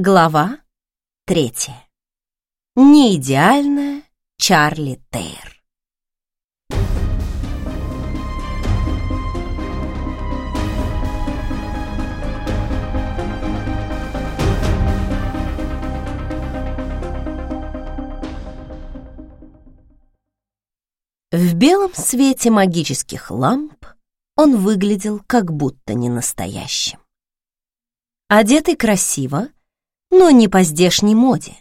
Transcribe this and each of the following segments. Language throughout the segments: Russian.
Глава третья. Неидеальная Чарли Тейр. В белом свете магических ламп он выглядел как будто не настоящим. Одетый красиво, но не по здешней моде.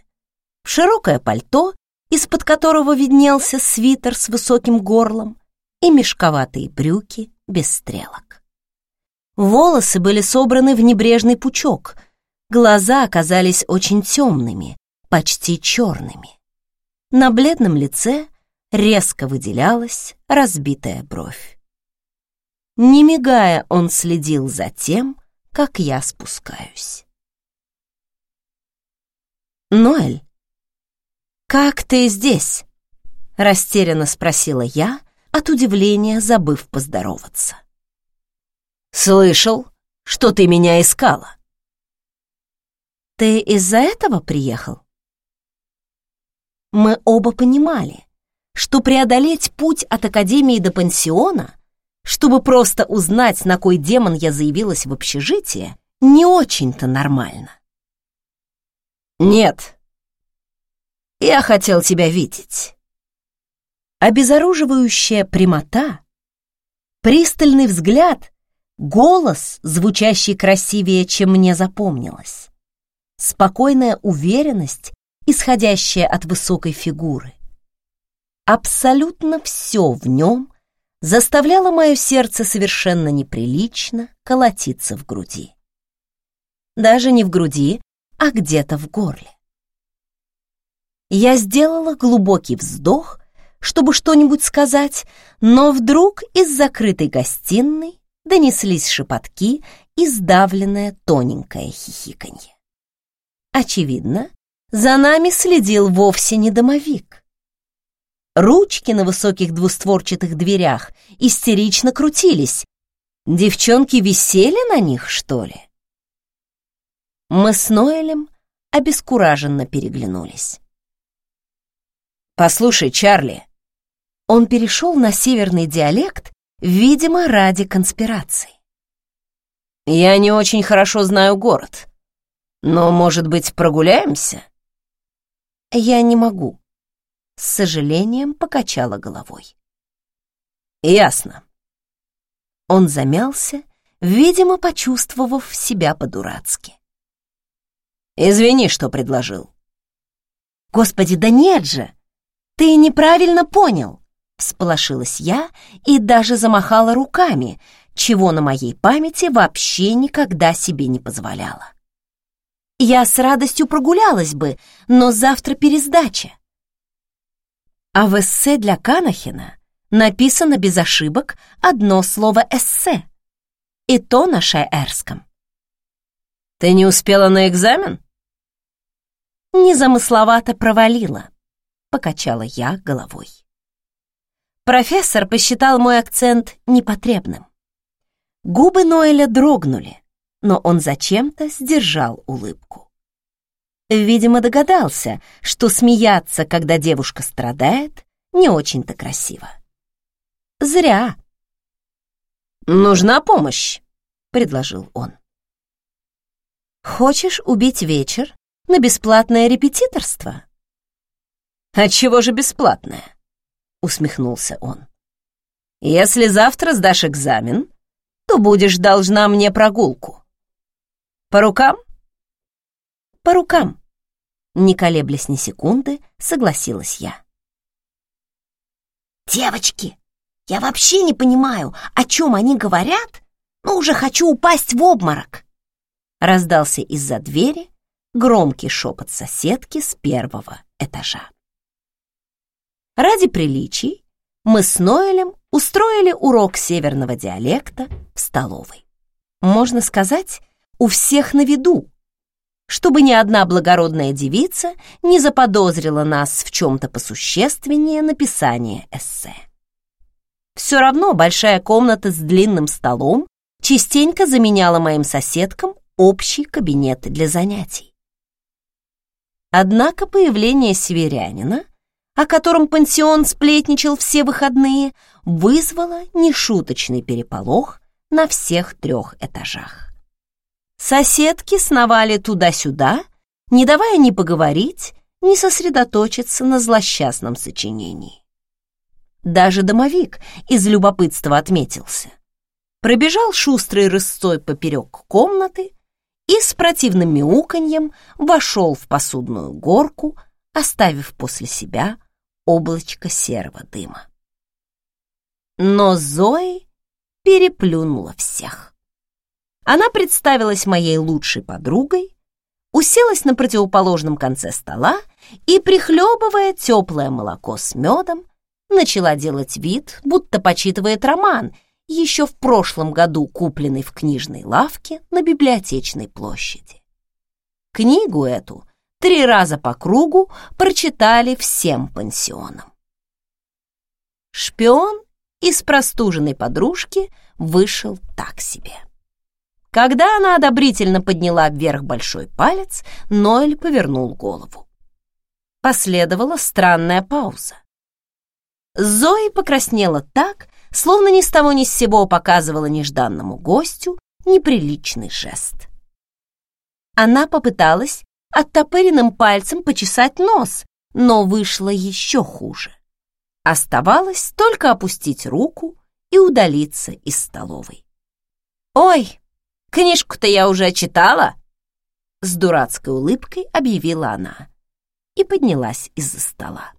Широкое пальто, из-под которого виднелся свитер с высоким горлом, и мешковатые брюки без стрелок. Волосы были собраны в небрежный пучок, глаза оказались очень темными, почти черными. На бледном лице резко выделялась разбитая бровь. Не мигая, он следил за тем, как я спускаюсь. «Ноэль, как ты здесь?» — растерянно спросила я, от удивления забыв поздороваться. «Слышал, что ты меня искала». «Ты из-за этого приехал?» Мы оба понимали, что преодолеть путь от Академии до пансиона, чтобы просто узнать, на кой демон я заявилась в общежитие, не очень-то нормально. «Нет, я хотел тебя видеть». Обезоруживающая прямота, пристальный взгляд, голос, звучащий красивее, чем мне запомнилось, спокойная уверенность, исходящая от высокой фигуры. Абсолютно все в нем заставляло мое сердце совершенно неприлично колотиться в груди. Даже не в груди, а где-то в горле. Я сделала глубокий вздох, чтобы что-нибудь сказать, но вдруг из закрытой гостиной донеслись шепотки и сдавленное тоненькое хихиканье. Очевидно, за нами следил вовсе не домовик. Ручки на высоких двустворчатых дверях истерично крутились. Девчонки висели на них, что ли? Мы с Ноэлем обескураженно переглянулись. «Послушай, Чарли!» Он перешел на северный диалект, видимо, ради конспирации. «Я не очень хорошо знаю город, но, может быть, прогуляемся?» «Я не могу», — с сожалением покачала головой. «Ясно». Он замялся, видимо, почувствовав себя по-дурацки. Извини, что предложил. Господи, да нет же! Ты неправильно понял, всполошилась я и даже замахала руками, чего на моей памяти вообще никогда себе не позволяла. Я с радостью прогулялась бы, но завтра пересдача. А в эссе для Канахина написано без ошибок одно слово «эссе», и то на шаэрском. Ты не успела на экзамен? Незамысловато провалила, покачала я головой. Профессор посчитал мой акцент непотребным. Губы Ноэля дрогнули, но он зачем-то сдержал улыбку. Видимо, догадался, что смеяться, когда девушка страдает, не очень-то красиво. Зря. «Нужна помощь», — предложил он. «Хочешь убить вечер на бесплатное репетиторство?» «А чего же бесплатное?» — усмехнулся он. «Если завтра сдашь экзамен, то будешь должна мне прогулку. По рукам?» «По рукам», — не колеблясь ни секунды, согласилась я. «Девочки, я вообще не понимаю, о чем они говорят, но уже хочу упасть в обморок!» Раздался из-за двери громкий шепот соседки с первого этажа. Ради приличий мы с Ноэлем устроили урок северного диалекта в столовой. Можно сказать, у всех на виду, чтобы ни одна благородная девица не заподозрила нас в чем-то посущественнее написания эссе. Все равно большая комната с длинным столом частенько заменяла моим соседкам общий кабинет для занятий. Однако появление северянина, о котором пансион сплетничал все выходные, вызвало нешуточный переполох на всех трех этажах. Соседки сновали туда-сюда, не давая ни поговорить, ни сосредоточиться на злосчастном сочинении. Даже домовик из любопытства отметился. Пробежал шустрой рысцой поперек комнаты и с противным мяуканьем вошел в посудную горку, оставив после себя облачко серого дыма. Но Зои переплюнула всех. Она представилась моей лучшей подругой, уселась на противоположном конце стола и, прихлебывая теплое молоко с медом, начала делать вид, будто почитывает роман — еще в прошлом году купленный в книжной лавке на библиотечной площади. Книгу эту три раза по кругу прочитали всем пансионам. Шпион из простуженной подружки вышел так себе. Когда она одобрительно подняла вверх большой палец, Ноэль повернул голову. Последовала странная пауза. Зои покраснела так, словно ни с того ни с сего показывала нежданному гостю неприличный жест. Она попыталась оттопыренным пальцем почесать нос, но вышло еще хуже. Оставалось только опустить руку и удалиться из столовой. «Ой, книжку-то я уже читала!» С дурацкой улыбкой объявила она и поднялась из-за стола.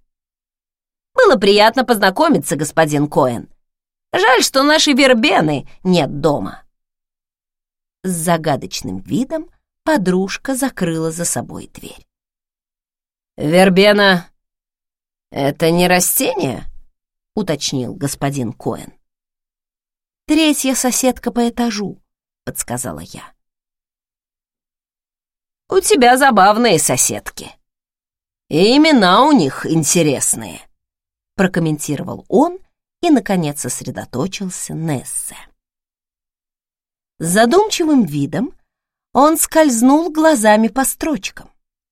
«Было приятно познакомиться, господин Коэн. Жаль, что нашей Вербены нет дома. С загадочным видом подружка закрыла за собой дверь. «Вербена — это не растение?» — уточнил господин Коэн. «Третья соседка по этажу», — подсказала я. «У тебя забавные соседки. И имена у них интересные», — прокомментировал он и, наконец, сосредоточился Нессе. С задумчивым видом он скользнул глазами по строчкам,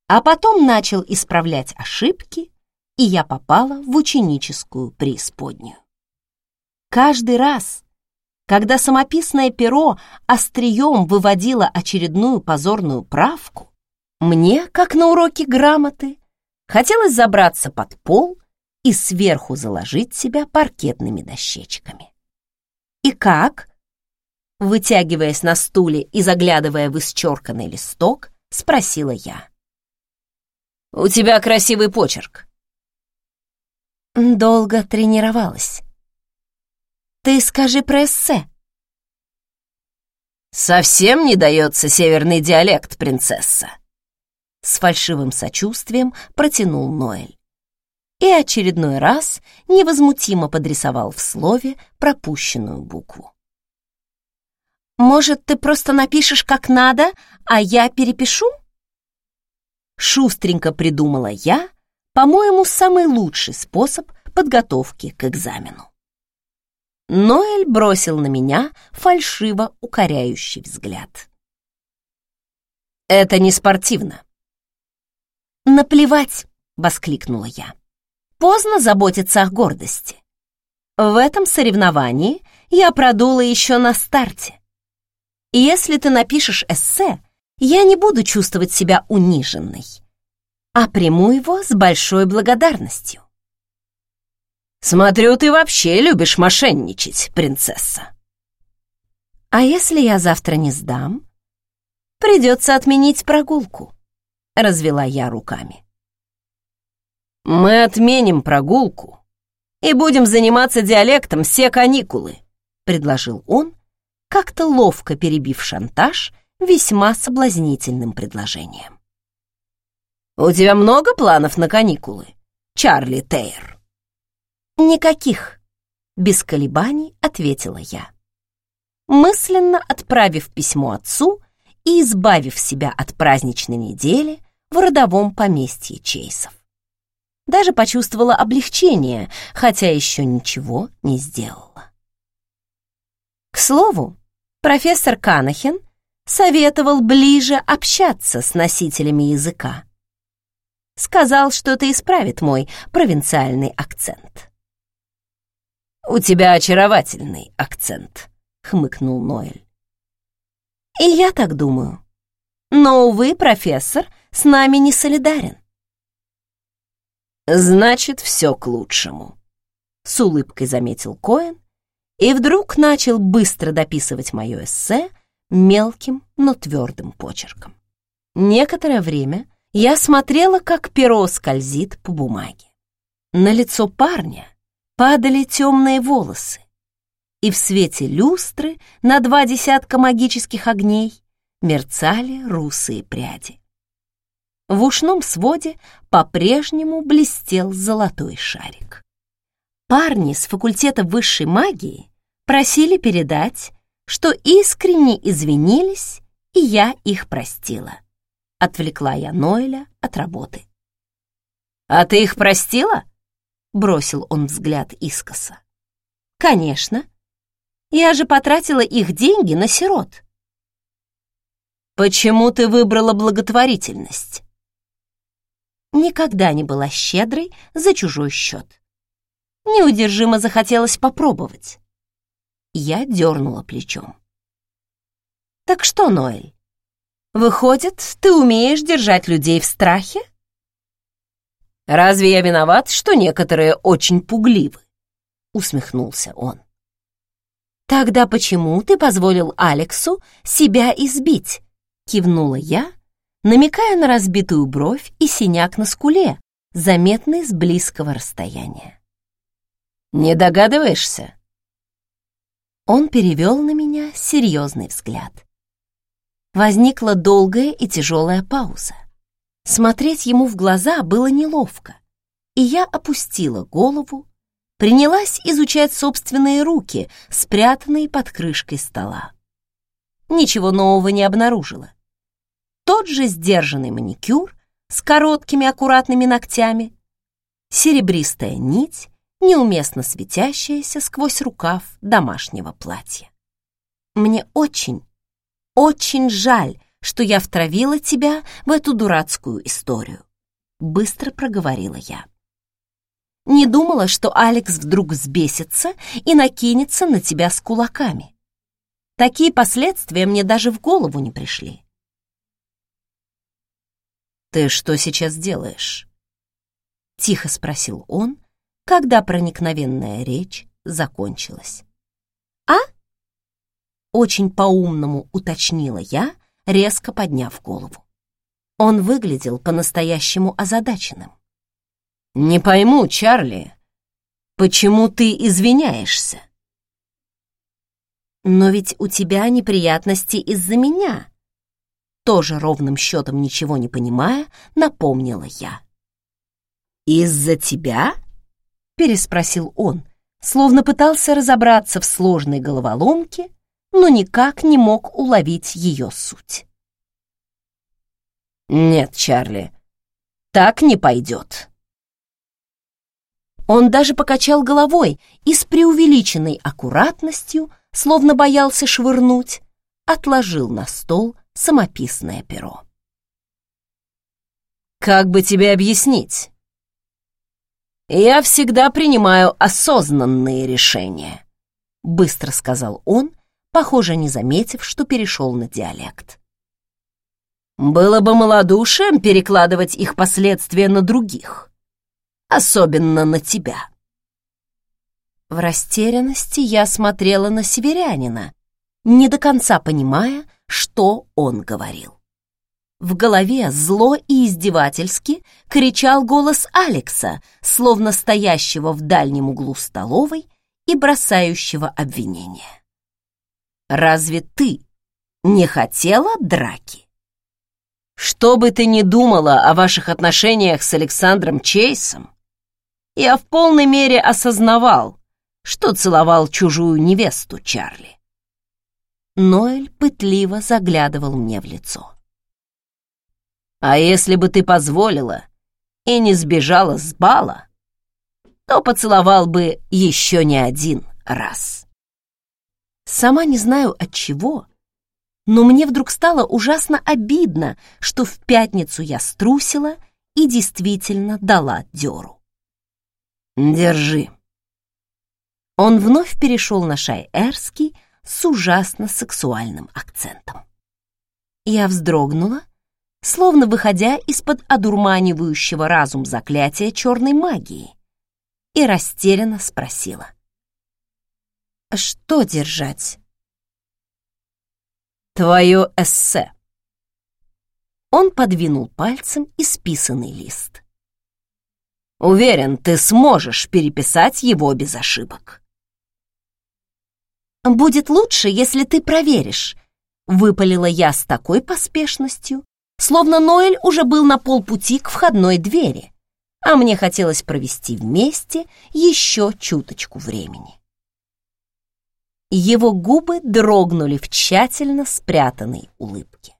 а потом начал исправлять ошибки, и я попала в ученическую преисподнюю. Каждый раз, когда самописное перо острием выводило очередную позорную правку, мне, как на уроке грамоты, хотелось забраться под пол и сверху заложить себя паркетными дощечками. «И как?» Вытягиваясь на стуле и заглядывая в исчерканный листок, спросила я. «У тебя красивый почерк». Долго тренировалась. «Ты скажи про эссе». «Совсем не дается северный диалект, принцесса!» С фальшивым сочувствием протянул Ноэль и очередной раз невозмутимо подрисовал в слове пропущенную букву. «Может, ты просто напишешь как надо, а я перепишу?» Шустренько придумала я, по-моему, самый лучший способ подготовки к экзамену. Ноэль бросил на меня фальшиво укоряющий взгляд. «Это не спортивно». «Наплевать!» — воскликнула я. Поздно заботиться о гордости. В этом соревновании я продула еще на старте. И если ты напишешь эссе, я не буду чувствовать себя униженной, а приму его с большой благодарностью. Смотрю, ты вообще любишь мошенничать, принцесса. А если я завтра не сдам? Придется отменить прогулку, развела я руками. «Мы отменим прогулку и будем заниматься диалектом все каникулы», предложил он, как-то ловко перебив шантаж весьма соблазнительным предложением. «У тебя много планов на каникулы, Чарли Тейр?» «Никаких», — без колебаний ответила я. Мысленно отправив письмо отцу и избавив себя от праздничной недели в родовом поместье Чейсов даже почувствовала облегчение, хотя еще ничего не сделала. К слову, профессор Канахин советовал ближе общаться с носителями языка. Сказал, что это исправит мой провинциальный акцент. «У тебя очаровательный акцент», — хмыкнул Ноэль. «И я так думаю. Но, увы, профессор с нами не солидарен». «Значит, все к лучшему», — с улыбкой заметил Коэн и вдруг начал быстро дописывать мое эссе мелким, но твердым почерком. Некоторое время я смотрела, как перо скользит по бумаге. На лицо парня падали темные волосы, и в свете люстры на два десятка магических огней мерцали русые пряди. В ушном своде по-прежнему блестел золотой шарик. Парни с факультета высшей магии просили передать, что искренне извинились, и я их простила. Отвлекла я Ноэля от работы. «А ты их простила?» — бросил он взгляд искоса. «Конечно. Я же потратила их деньги на сирот». «Почему ты выбрала благотворительность?» Никогда не была щедрой за чужой счет. Неудержимо захотелось попробовать. Я дернула плечом. «Так что, Ноэль, выходит, ты умеешь держать людей в страхе?» «Разве я виноват, что некоторые очень пугливы?» — усмехнулся он. «Тогда почему ты позволил Алексу себя избить?» — кивнула я, намекая на разбитую бровь и синяк на скуле, заметный с близкого расстояния. «Не догадываешься?» Он перевел на меня серьезный взгляд. Возникла долгая и тяжелая пауза. Смотреть ему в глаза было неловко, и я опустила голову, принялась изучать собственные руки, спрятанные под крышкой стола. Ничего нового не обнаружила. Тот же сдержанный маникюр с короткими аккуратными ногтями, серебристая нить неуместно светящаяся сквозь рукав домашнего платья. Мне очень, очень жаль, что я втравила тебя в эту дурацкую историю, быстро проговорила я. Не думала, что Алекс вдруг взбесится и накинется на тебя с кулаками. Такие последствия мне даже в голову не пришли. «Ты что сейчас делаешь?» — тихо спросил он, когда проникновенная речь закончилась. «А?» Очень по-умному уточнила я, резко подняв голову. Он выглядел по-настоящему озадаченным. «Не пойму, Чарли, почему ты извиняешься?» «Но ведь у тебя неприятности из-за меня», тоже ровным счетом ничего не понимая, напомнила я. «Из-за тебя?» переспросил он, словно пытался разобраться в сложной головоломке, но никак не мог уловить ее суть. «Нет, Чарли, так не пойдет». Он даже покачал головой и с преувеличенной аккуратностью, словно боялся швырнуть, отложил на стол самописное перо. «Как бы тебе объяснить?» «Я всегда принимаю осознанные решения», — быстро сказал он, похоже, не заметив, что перешел на диалект. «Было бы малодушием перекладывать их последствия на других, особенно на тебя». В растерянности я смотрела на северянина, не до конца понимая, что он говорил. В голове зло и издевательски кричал голос Алекса, словно стоящего в дальнем углу столовой и бросающего обвинения. «Разве ты не хотела драки?» «Что бы ты ни думала о ваших отношениях с Александром Чейсом, я в полной мере осознавал, что целовал чужую невесту Чарли». Ноэль пытливо заглядывал мне в лицо. А если бы ты позволила и не сбежала с бала, то поцеловал бы еще не один раз. Сама не знаю от чего, но мне вдруг стало ужасно обидно, что в пятницу я струсила и действительно дала дёру. «Держи». Он вновь перешел на шай-эрский с ужасно сексуальным акцентом. Я вздрогнула, словно выходя из-под одурманивающего разум заклятия черной магии, и растерянно спросила. «Что держать?» «Твое эссе». Он подвинул пальцем исписанный лист. «Уверен, ты сможешь переписать его без ошибок». «Будет лучше, если ты проверишь», — выпалила я с такой поспешностью, словно Ноэль уже был на полпути к входной двери, а мне хотелось провести вместе еще чуточку времени. Его губы дрогнули в тщательно спрятанной улыбке.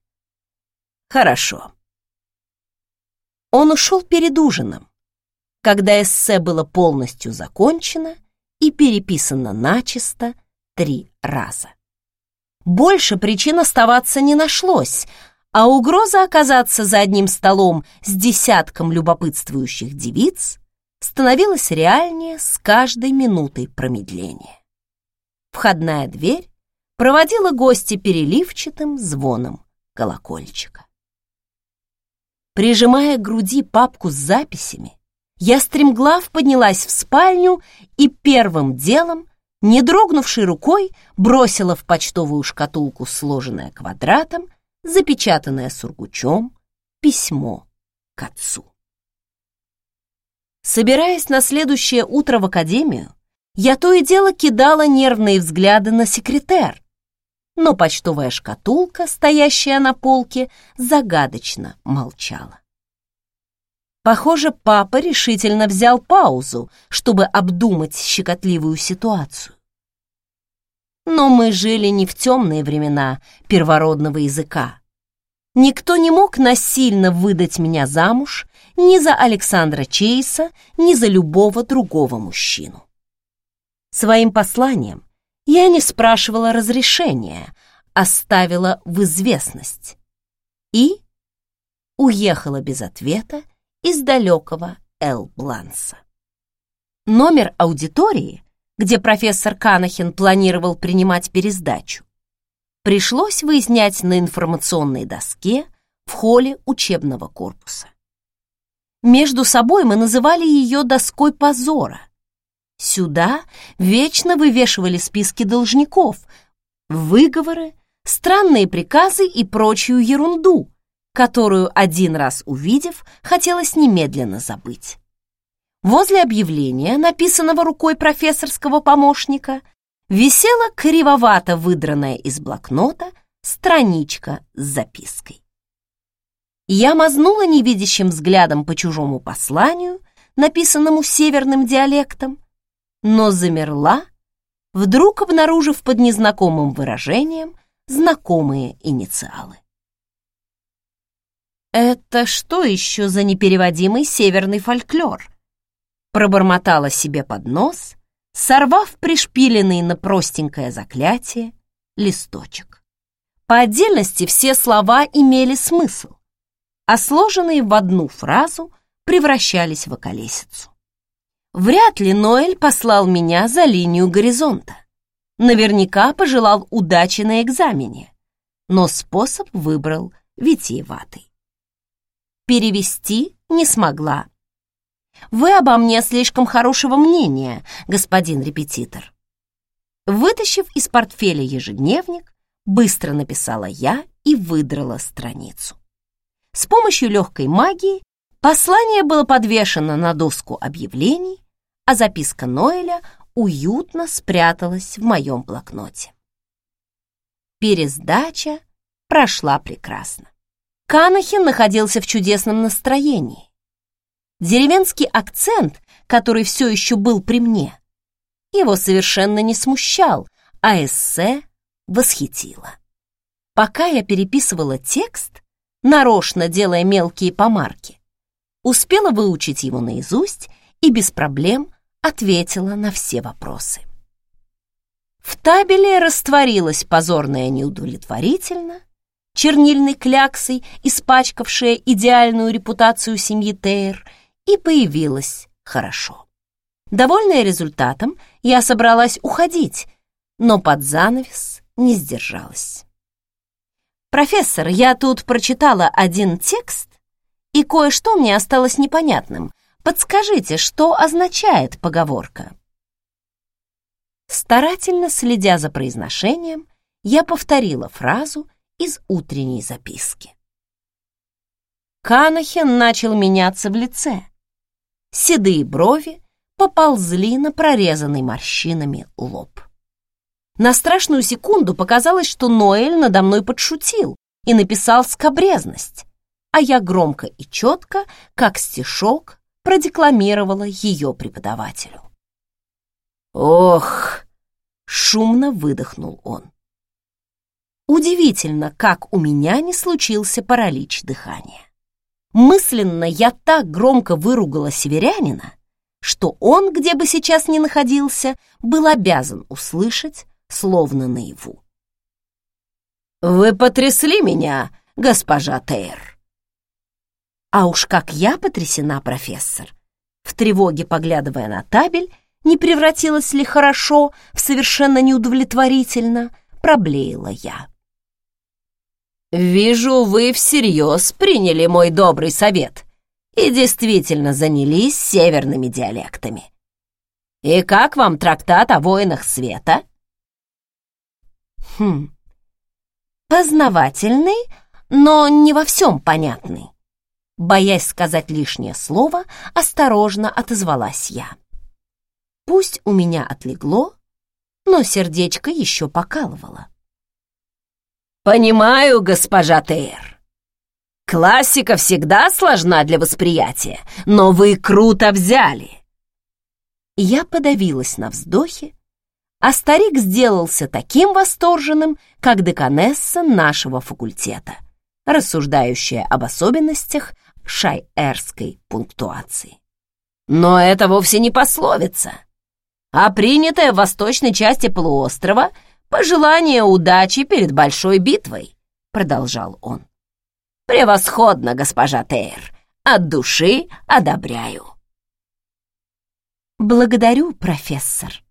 «Хорошо». Он ушел перед ужином, когда эссе было полностью закончено и переписано начисто три раза. Больше причин оставаться не нашлось, а угроза оказаться за одним столом с десятком любопытствующих девиц становилась реальнее с каждой минутой промедления. Входная дверь проводила гостя переливчатым звоном колокольчика. Прижимая к груди папку с записями, я стремглав поднялась в спальню и первым делом, не дрогнувшей рукой, бросила в почтовую шкатулку, сложенное квадратом, запечатанное сургучом, письмо к отцу. Собираясь на следующее утро в академию, я то и дело кидала нервные взгляды на секретер, но почтовая шкатулка, стоящая на полке, загадочно молчала. Похоже, папа решительно взял паузу, чтобы обдумать щекотливую ситуацию. Но мы жили не в темные времена первородного языка. Никто не мог насильно выдать меня замуж ни за Александра Чейса, ни за любого другого мужчину. Своим посланием я не спрашивала разрешения, оставила в известность и уехала без ответа из далекого Эл-Бланса. Номер аудитории, где профессор Канахин планировал принимать пересдачу, пришлось выяснять на информационной доске в холле учебного корпуса. Между собой мы называли ее доской позора — Сюда вечно вывешивали списки должников, выговоры, странные приказы и прочую ерунду, которую один раз увидев, хотелось немедленно забыть. Возле объявления, написанного рукой профессорского помощника, висела кривовато выдранная из блокнота страничка с запиской. Я мазнула невидящим взглядом по чужому посланию, написанному северным диалектом, но замерла, вдруг обнаружив под незнакомым выражением знакомые инициалы. «Это что еще за непереводимый северный фольклор?» Пробормотала себе под нос, сорвав пришпиленный на простенькое заклятие листочек. По отдельности все слова имели смысл, а сложенные в одну фразу превращались в околесицу. Вряд ли Ноэль послал меня за линию горизонта. Наверняка пожелал удачи на экзамене, но способ выбрал витиеватый. Перевести не смогла. Вы обо мне слишком хорошего мнения, господин репетитор. Вытащив из портфеля ежедневник, быстро написала я и выдрала страницу. С помощью легкой магии послание было подвешено на доску объявлений, а записка Ноэля уютно спряталась в моем блокноте. Пересдача прошла прекрасно. Канахин находился в чудесном настроении. Деревенский акцент, который все еще был при мне, его совершенно не смущал, а эссе восхитило. Пока я переписывала текст, нарочно делая мелкие помарки, успела выучить его наизусть и без проблем ответила на все вопросы. В табеле растворилась позорная неудовлетворительно, чернильной кляксой, испачкавшая идеальную репутацию семьи Тейр, и появилась хорошо. Довольная результатом, я собралась уходить, но под занавес не сдержалась. «Профессор, я тут прочитала один текст, и кое-что мне осталось непонятным. Подскажите, что означает поговорка?» Старательно следя за произношением, я повторила фразу из утренней записки. Канахен начал меняться в лице. Седые брови поползли на прорезанный морщинами лоб. На страшную секунду показалось, что Ноэль надо мной подшутил и написал скобрезность, а я громко и четко, как стишок, продекламировала ее преподавателю. «Ох!» — шумно выдохнул он. Удивительно, как у меня не случился паралич дыхания. Мысленно я так громко выругала северянина, что он, где бы сейчас ни находился, был обязан услышать, словно наяву. «Вы потрясли меня, госпожа Тейр!» А уж как я потрясена, профессор! В тревоге, поглядывая на табель, не превратилось ли хорошо в совершенно неудовлетворительно, проблеяла я. «Вижу, вы всерьез приняли мой добрый совет и действительно занялись северными диалектами. И как вам трактат о воинах света?» «Хм, познавательный, но не во всем понятный». Боясь сказать лишнее слово, осторожно отозвалась я. Пусть у меня отлегло, но сердечко еще покалывало. «Понимаю, госпожа Тейр. Классика всегда сложна для восприятия, но вы круто взяли». Я подавилась на вздохе, а старик сделался таким восторженным, как деканесса нашего факультета, рассуждающая об особенностях шайерской пунктуации. Но это вовсе не пословица а принятое в восточной части полуострова пожелание удачи перед большой битвой», — продолжал он. «Превосходно, госпожа Тейр, от души одобряю». «Благодарю, профессор».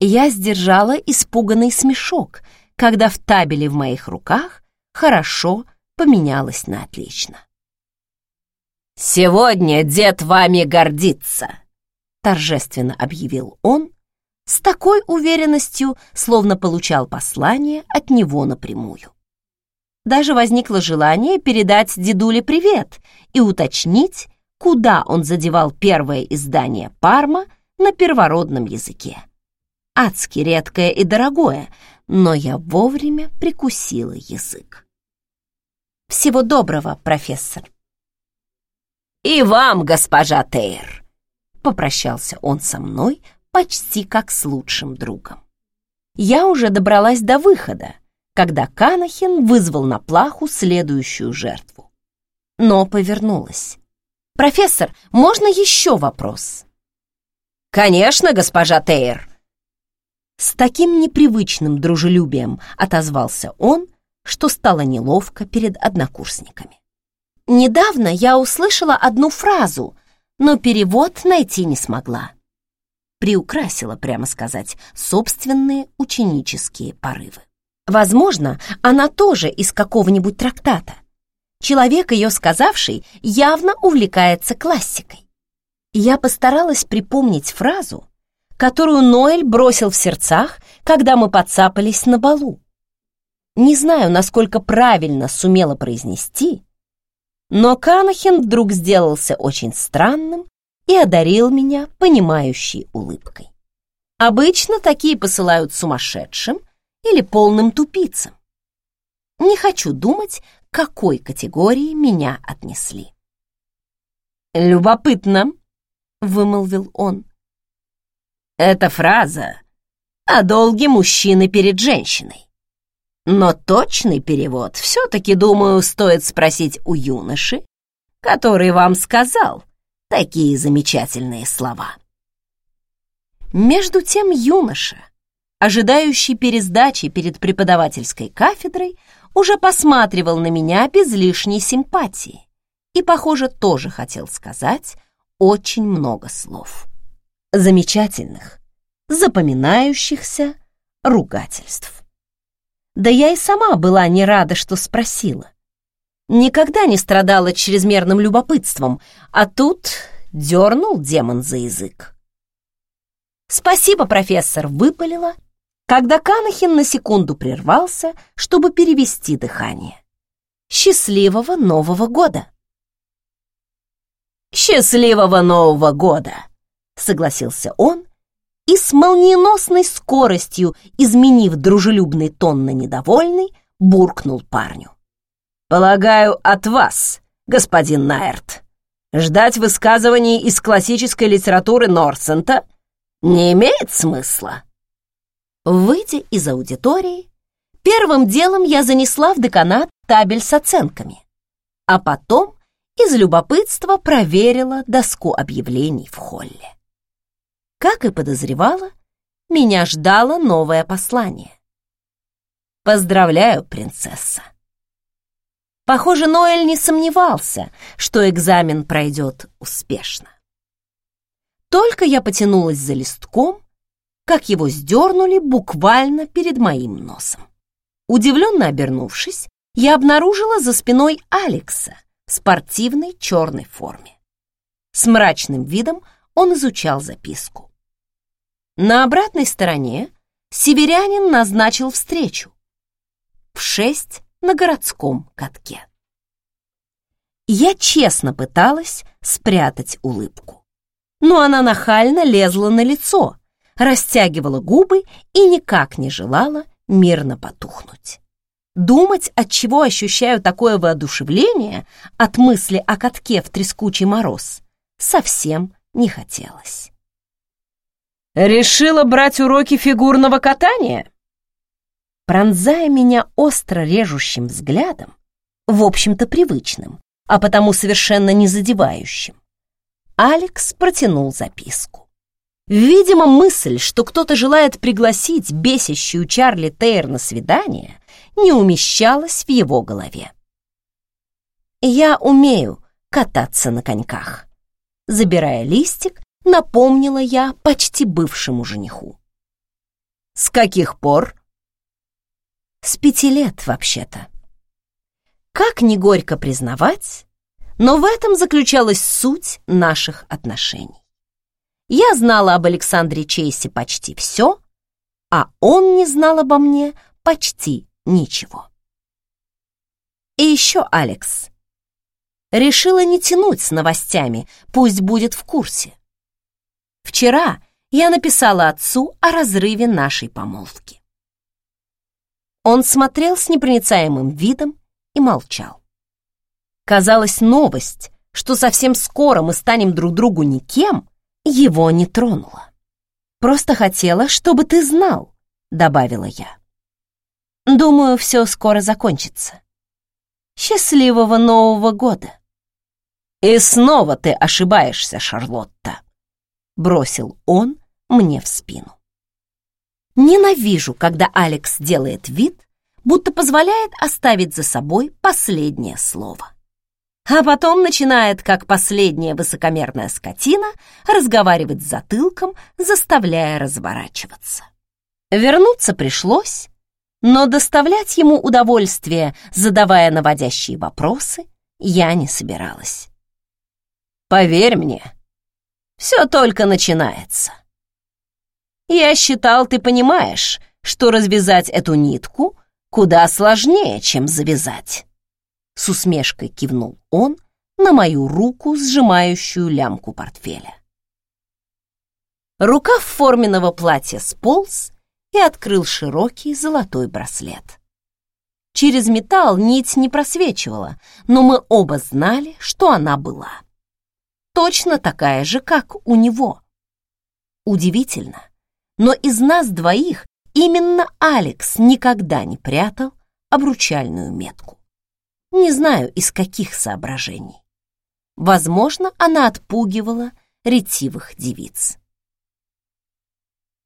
Я сдержала испуганный смешок, когда в табеле в моих руках хорошо поменялось на отлично. «Сегодня дед вами гордится», торжественно объявил он, с такой уверенностью, словно получал послание от него напрямую. Даже возникло желание передать дедуле привет и уточнить, куда он задевал первое издание «Парма» на первородном языке. Адски редкое и дорогое, но я вовремя прикусила язык. Всего доброго, профессор. И вам, госпожа Тейр. Попрощался он со мной почти как с лучшим другом. Я уже добралась до выхода, когда Канахин вызвал на плаху следующую жертву. Но повернулась. «Профессор, можно еще вопрос?» «Конечно, госпожа Тейр!» С таким непривычным дружелюбием отозвался он, что стало неловко перед однокурсниками. «Недавно я услышала одну фразу, но перевод найти не смогла. Приукрасила, прямо сказать, собственные ученические порывы. Возможно, она тоже из какого-нибудь трактата. Человек, ее сказавший, явно увлекается классикой. Я постаралась припомнить фразу, которую Ноэль бросил в сердцах, когда мы подцапались на балу. Не знаю, насколько правильно сумела произнести, но Канахин вдруг сделался очень странным и одарил меня понимающей улыбкой. Обычно такие посылают сумасшедшим или полным тупицам. Не хочу думать, к какой категории меня отнесли. «Любопытно», — вымолвил он. «Эта фраза о долге мужчины перед женщиной. Но точный перевод все-таки, думаю, стоит спросить у юноши, который вам сказал такие замечательные слова. Между тем юноша, ожидающий пересдачи перед преподавательской кафедрой, уже посматривал на меня без лишней симпатии и, похоже, тоже хотел сказать очень много слов. Замечательных, запоминающихся ругательств. Да я и сама была не рада, что спросила. Никогда не страдала чрезмерным любопытством, а тут дернул демон за язык. «Спасибо, профессор», — выпалила, когда Канахин на секунду прервался, чтобы перевести дыхание. «Счастливого Нового года!» «Счастливого Нового года!» — согласился он и с молниеносной скоростью, изменив дружелюбный тон на недовольный, буркнул парню. «Полагаю, от вас, господин Найерт, ждать высказываний из классической литературы Норсента не имеет смысла». Выйдя из аудитории, первым делом я занесла в деканат табель с оценками, а потом из любопытства проверила доску объявлений в холле. Как и подозревала, меня ждало новое послание. «Поздравляю, принцесса!» Похоже, Ноэль не сомневался, что экзамен пройдет успешно. Только я потянулась за листком, как его сдернули буквально перед моим носом. Удивленно обернувшись, я обнаружила за спиной Алекса в спортивной черной форме. С мрачным видом он изучал записку. На обратной стороне северянин назначил встречу в шесть на городском катке. Я честно пыталась спрятать улыбку, но она нахально лезла на лицо, растягивала губы и никак не желала мирно потухнуть. Думать, от чего ощущаю такое воодушевление от мысли о катке в трескучий мороз, совсем не хотелось. «Решила брать уроки фигурного катания?» Пронзая меня остро режущим взглядом, в общем-то привычным, а потому совершенно не задевающим, Алекс протянул записку. Видимо, мысль, что кто-то желает пригласить бесящую Чарли Тейр на свидание, не умещалась в его голове. «Я умею кататься на коньках», — забирая листик, напомнила я почти бывшему жениху. «С каких пор?» «С пяти лет, вообще-то». Как не горько признавать, но в этом заключалась суть наших отношений. Я знала об Александре Чейсе почти все, а он не знал обо мне почти ничего. И еще Алекс. Решила не тянуть с новостями, пусть будет в курсе. Вчера я написала отцу о разрыве нашей помолвки. Он смотрел с непроницаемым видом и молчал. Казалось, новость, что совсем скоро мы станем друг другу никем, его не тронула. «Просто хотела, чтобы ты знал», — добавила я. «Думаю, все скоро закончится. Счастливого Нового года!» «И снова ты ошибаешься, Шарлотта», — бросил он мне в спину. Ненавижу, когда Алекс делает вид, будто позволяет оставить за собой последнее слово а потом начинает, как последняя высокомерная скотина, разговаривать с затылком, заставляя разворачиваться. Вернуться пришлось, но доставлять ему удовольствие, задавая наводящие вопросы, я не собиралась. «Поверь мне, все только начинается. Я считал, ты понимаешь, что развязать эту нитку куда сложнее, чем завязать». С усмешкой кивнул он на мою руку, сжимающую лямку портфеля. Рукав форменного платья сполз и открыл широкий золотой браслет. Через металл нить не просвечивала, но мы оба знали, что она была. Точно такая же, как у него. Удивительно, но из нас двоих именно Алекс никогда не прятал обручальную метку. Не знаю, из каких соображений. Возможно, она отпугивала ретивых девиц.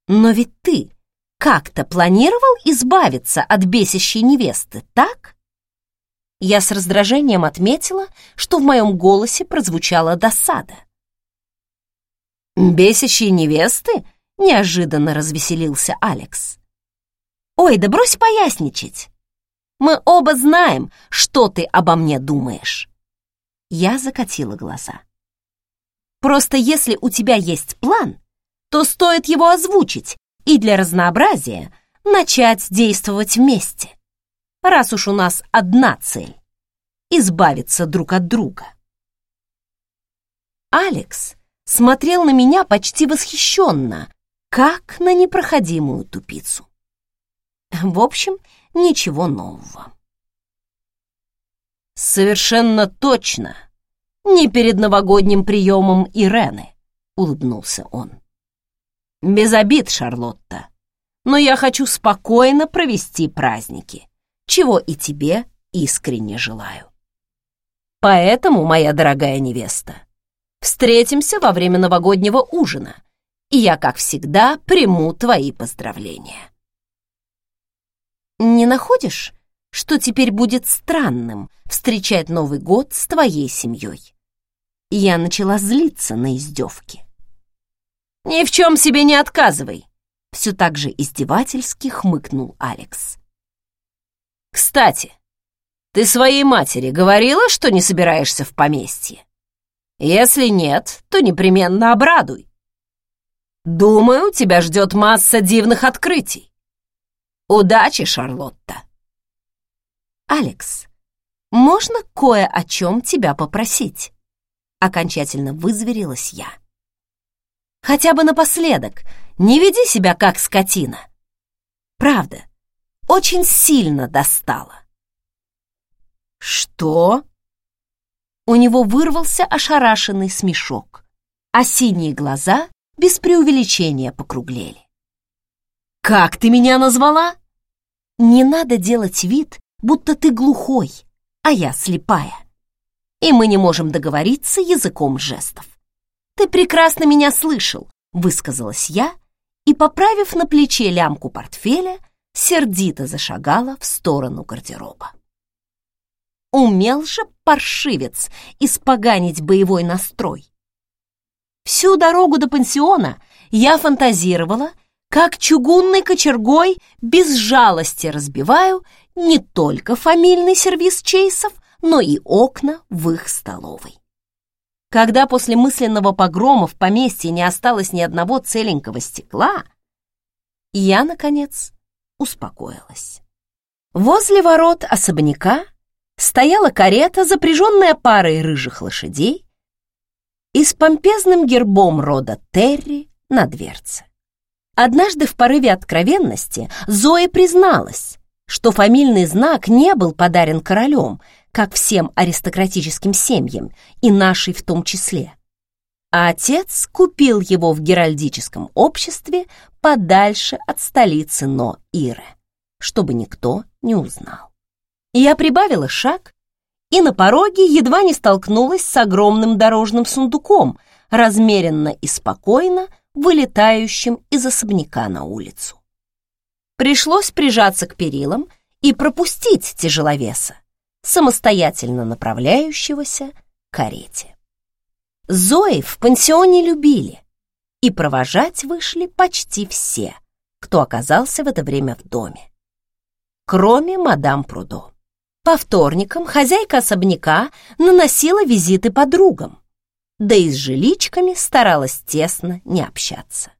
Но ведь ты как-то планировал избавиться от бесящей невесты, так? Я с раздражением отметила, что в моем голосе прозвучала досада. «Бесящие невесты?» — неожиданно развеселился Алекс. «Ой, да брось поясничать! Мы оба знаем, что ты обо мне думаешь!» Я закатила глаза. «Просто если у тебя есть план, то стоит его озвучить и для разнообразия начать действовать вместе, раз уж у нас одна цель — избавиться друг от друга». Алекс смотрел на меня почти восхищенно, как на непроходимую тупицу. В общем, ничего нового. «Совершенно точно, не перед новогодним приемом Ирены», — улыбнулся он. «Без обид, Шарлотта, но я хочу спокойно провести праздники, чего и тебе искренне желаю. Поэтому, моя дорогая невеста, Встретимся во время новогоднего ужина, и я, как всегда, приму твои поздравления. Не находишь, что теперь будет странным встречать Новый год с твоей семьей? Я начала злиться на издевки. «Ни в чем себе не отказывай!» Все так же издевательски хмыкнул Алекс. «Кстати, ты своей матери говорила, что не собираешься в поместье?» Если нет, то непременно обрадуй. Думаю, тебя ждет масса дивных открытий. Удачи, Шарлотта. Алекс, можно кое о чем тебя попросить? Окончательно вызверилась я. Хотя бы напоследок, не веди себя как скотина. Правда, очень сильно достала. Что? У него вырвался ошарашенный смешок, а синие глаза без преувеличения покруглели. «Как ты меня назвала?» «Не надо делать вид, будто ты глухой, а я слепая. И мы не можем договориться языком жестов. Ты прекрасно меня слышал», — высказалась я, и, поправив на плече лямку портфеля, сердито зашагала в сторону гардероба. Умел же паршивец испоганить боевой настрой. Всю дорогу до пансиона я фантазировала, как чугунной кочергой без жалости разбиваю не только фамильный сервиз Чейсов, но и окна в их столовой. Когда после мысленного погрома в поместье не осталось ни одного целенького стекла, я, наконец, успокоилась. Возле ворот особняка стояла карета, запряженная парой рыжих лошадей и с помпезным гербом рода Терри на дверце. Однажды в порыве откровенности Зоя призналась, что фамильный знак не был подарен королем, как всем аристократическим семьям, и нашей в том числе. А отец купил его в геральдическом обществе подальше от столицы Но-Иры, чтобы никто не узнал. Я прибавила шаг и на пороге едва не столкнулась с огромным дорожным сундуком, размеренно и спокойно вылетающим из особняка на улицу. Пришлось прижаться к перилам и пропустить тяжеловеса, самостоятельно направляющегося к карете. Зои в пансионе любили, и провожать вышли почти все, кто оказался в это время в доме, кроме мадам Прудо. По вторникам хозяйка особняка наносила визиты подругам, да и с жиличками старалась тесно не общаться.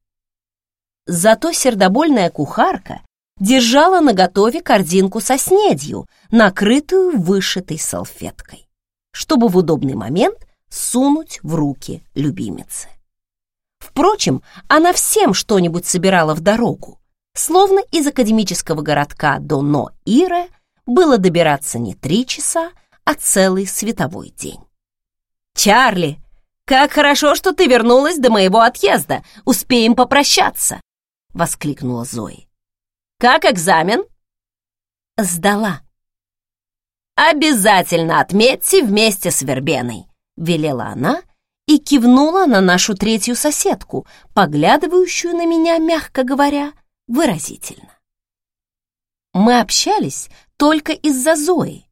Зато сердобольная кухарка держала наготове корзинку со снедью, накрытую вышитой салфеткой, чтобы в удобный момент сунуть в руки любимицы. Впрочем, она всем что-нибудь собирала в дорогу, словно из академического городка до Но-Ире было добираться не три часа, а целый световой день. «Чарли, как хорошо, что ты вернулась до моего отъезда! Успеем попрощаться!» — воскликнула Зои. «Как экзамен?» «Сдала». «Обязательно отметьте вместе с Вербеной», — велела она и кивнула на нашу третью соседку, поглядывающую на меня, мягко говоря, выразительно. Мы общались только из-за Зои,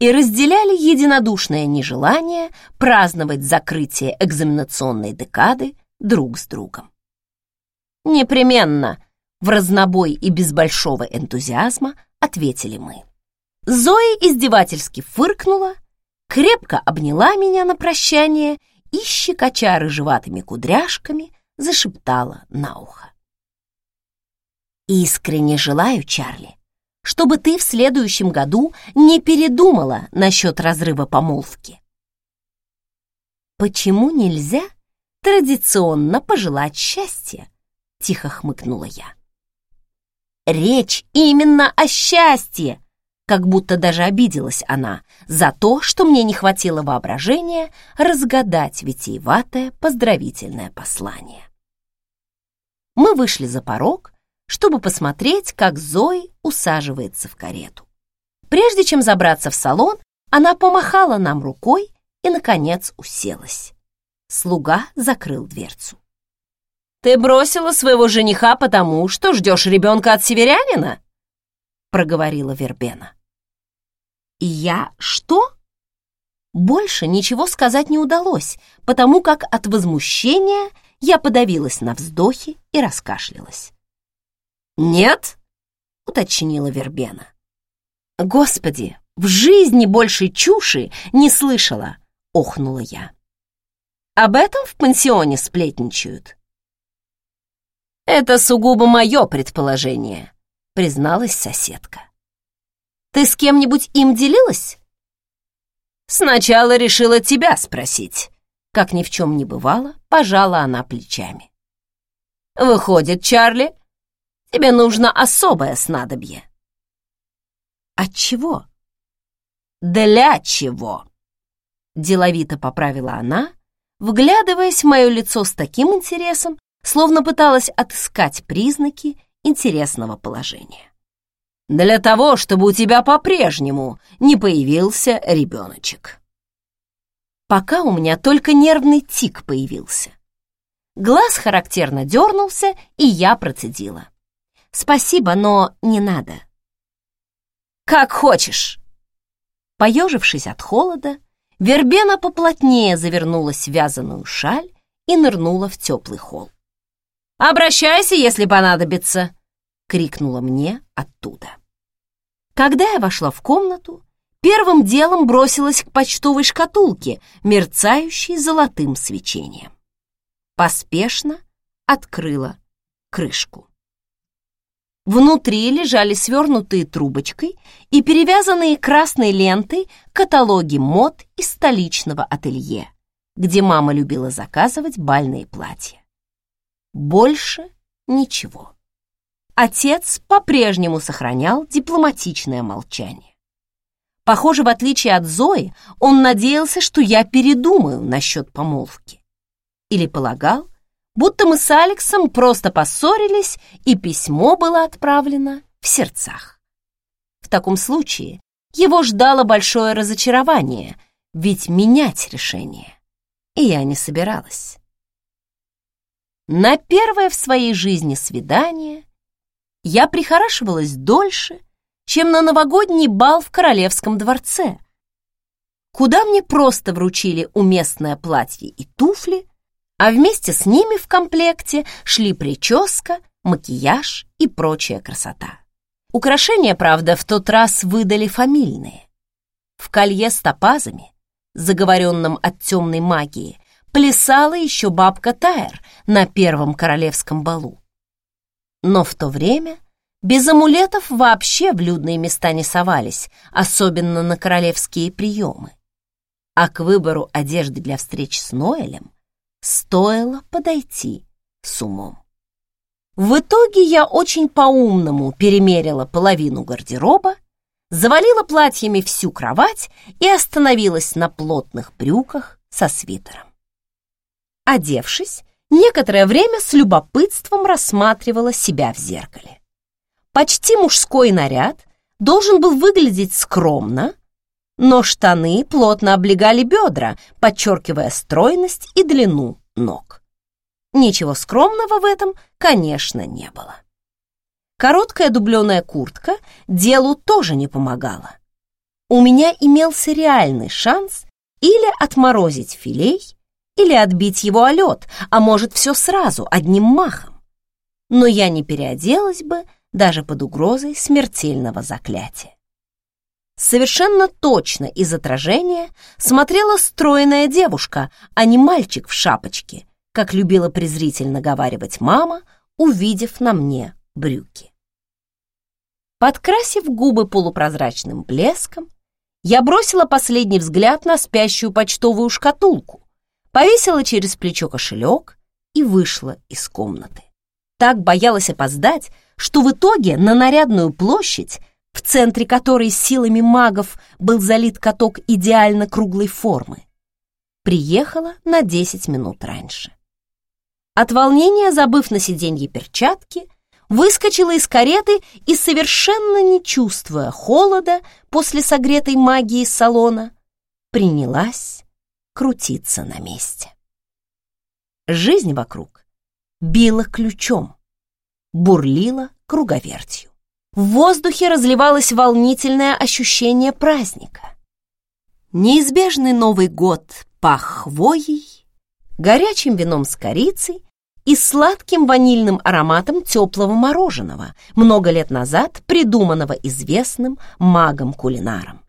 и разделяли единодушное нежелание праздновать закрытие экзаменационной декады друг с другом. «Непременно!» — в разнобой и без большого энтузиазма ответили мы. Зоя издевательски фыркнула, крепко обняла меня на прощание и, щекоча рыжеватыми кудряшками, зашептала на ухо. «Искренне желаю, Чарли, чтобы ты в следующем году не передумала насчет разрыва помолвки. Почему нельзя традиционно пожелать счастья? Тихо хмыкнула я. Речь именно о счастье, как будто даже обиделась она за то, что мне не хватило воображения разгадать витиеватое поздравительное послание. Мы вышли за порог, чтобы посмотреть, как Зои усаживается в карету. Прежде чем забраться в салон, она помахала нам рукой и, наконец, уселась. Слуга закрыл дверцу. «Ты бросила своего жениха потому, что ждешь ребенка от северянина?» проговорила Вербена. «И я что?» Больше ничего сказать не удалось, потому как от возмущения я подавилась на вздохе и раскашлялась. «Нет?» — уточнила Вербена. «Господи, в жизни больше чуши не слышала!» — охнула я. «Об этом в пансионе сплетничают». «Это сугубо мое предположение», — призналась соседка. «Ты с кем-нибудь им делилась?» «Сначала решила тебя спросить». Как ни в чем не бывало, пожала она плечами. «Выходит, Чарли, Тебе нужно особое снадобье. От чего? Для чего? Деловито поправила она, вглядываясь в мое лицо с таким интересом, словно пыталась отыскать признаки интересного положения. Для того, чтобы у тебя по-прежнему не появился ребеночек. Пока у меня только нервный тик появился. Глаз характерно дернулся, и я процедила. Спасибо, но не надо. Как хочешь. Поежившись от холода, Вербена поплотнее завернулась в вязаную шаль и нырнула в теплый холл. «Обращайся, если понадобится!» — крикнула мне оттуда. Когда я вошла в комнату, первым делом бросилась к почтовой шкатулке, мерцающей золотым свечением. Поспешно открыла крышку. Внутри лежали свернутые трубочкой и перевязанные красной лентой каталоги мод из столичного ателье, где мама любила заказывать бальные платья. Больше ничего. Отец по-прежнему сохранял дипломатичное молчание. Похоже, в отличие от Зои, он надеялся, что я передумаю насчет помолвки. Или полагал, будто мы с Алексом просто поссорились, и письмо было отправлено в сердцах. В таком случае его ждало большое разочарование, ведь менять решение и я не собиралась. На первое в своей жизни свидание я прихорашивалась дольше, чем на новогодний бал в Королевском дворце, куда мне просто вручили уместное платье и туфли, а вместе с ними в комплекте шли прическа, макияж и прочая красота. Украшения, правда, в тот раз выдали фамильные. В колье с топазами, заговоренном от темной магии, плясала еще бабка Тайр на первом королевском балу. Но в то время без амулетов вообще в людные места не совались, особенно на королевские приемы. А к выбору одежды для встреч с Ноэлем стоило подойти с умом. В итоге я очень по-умному перемерила половину гардероба, завалила платьями всю кровать и остановилась на плотных брюках со свитером. Одевшись, некоторое время с любопытством рассматривала себя в зеркале. Почти мужской наряд должен был выглядеть скромно, но штаны плотно облегали бедра, подчеркивая стройность и длину ног. Ничего скромного в этом, конечно, не было. Короткая дубленая куртка делу тоже не помогала. у меня имелся реальный шанс или отморозить филей, или отбить его о лед, а может, все сразу, одним махом. Но я не переоделась бы даже под угрозой смертельного заклятия. Совершенно точно из отражения смотрела стройная девушка, а не мальчик в шапочке, как любила презрительно говаривать мама, увидев на мне брюки. Подкрасив губы полупрозрачным блеском, я бросила последний взгляд на спящую почтовую шкатулку, повесила через плечо кошелек и вышла из комнаты. Так боялась опоздать, что в итоге на нарядную площадь, в центре которой силами магов был залит каток идеально круглой формы, приехала на 10 минут раньше. От волнения, забыв на сиденье перчатки, выскочила из кареты и, совершенно не чувствуя холода после согретой магии салона, принялась крутиться на месте. Жизнь вокруг била ключом, бурлила круговертью. В воздухе разливалось волнительное ощущение праздника. Неизбежный Новый год пах хвоей, горячим вином с корицей и сладким ванильным ароматом теплого мороженого, много лет назад придуманного известным магом-кулинаром.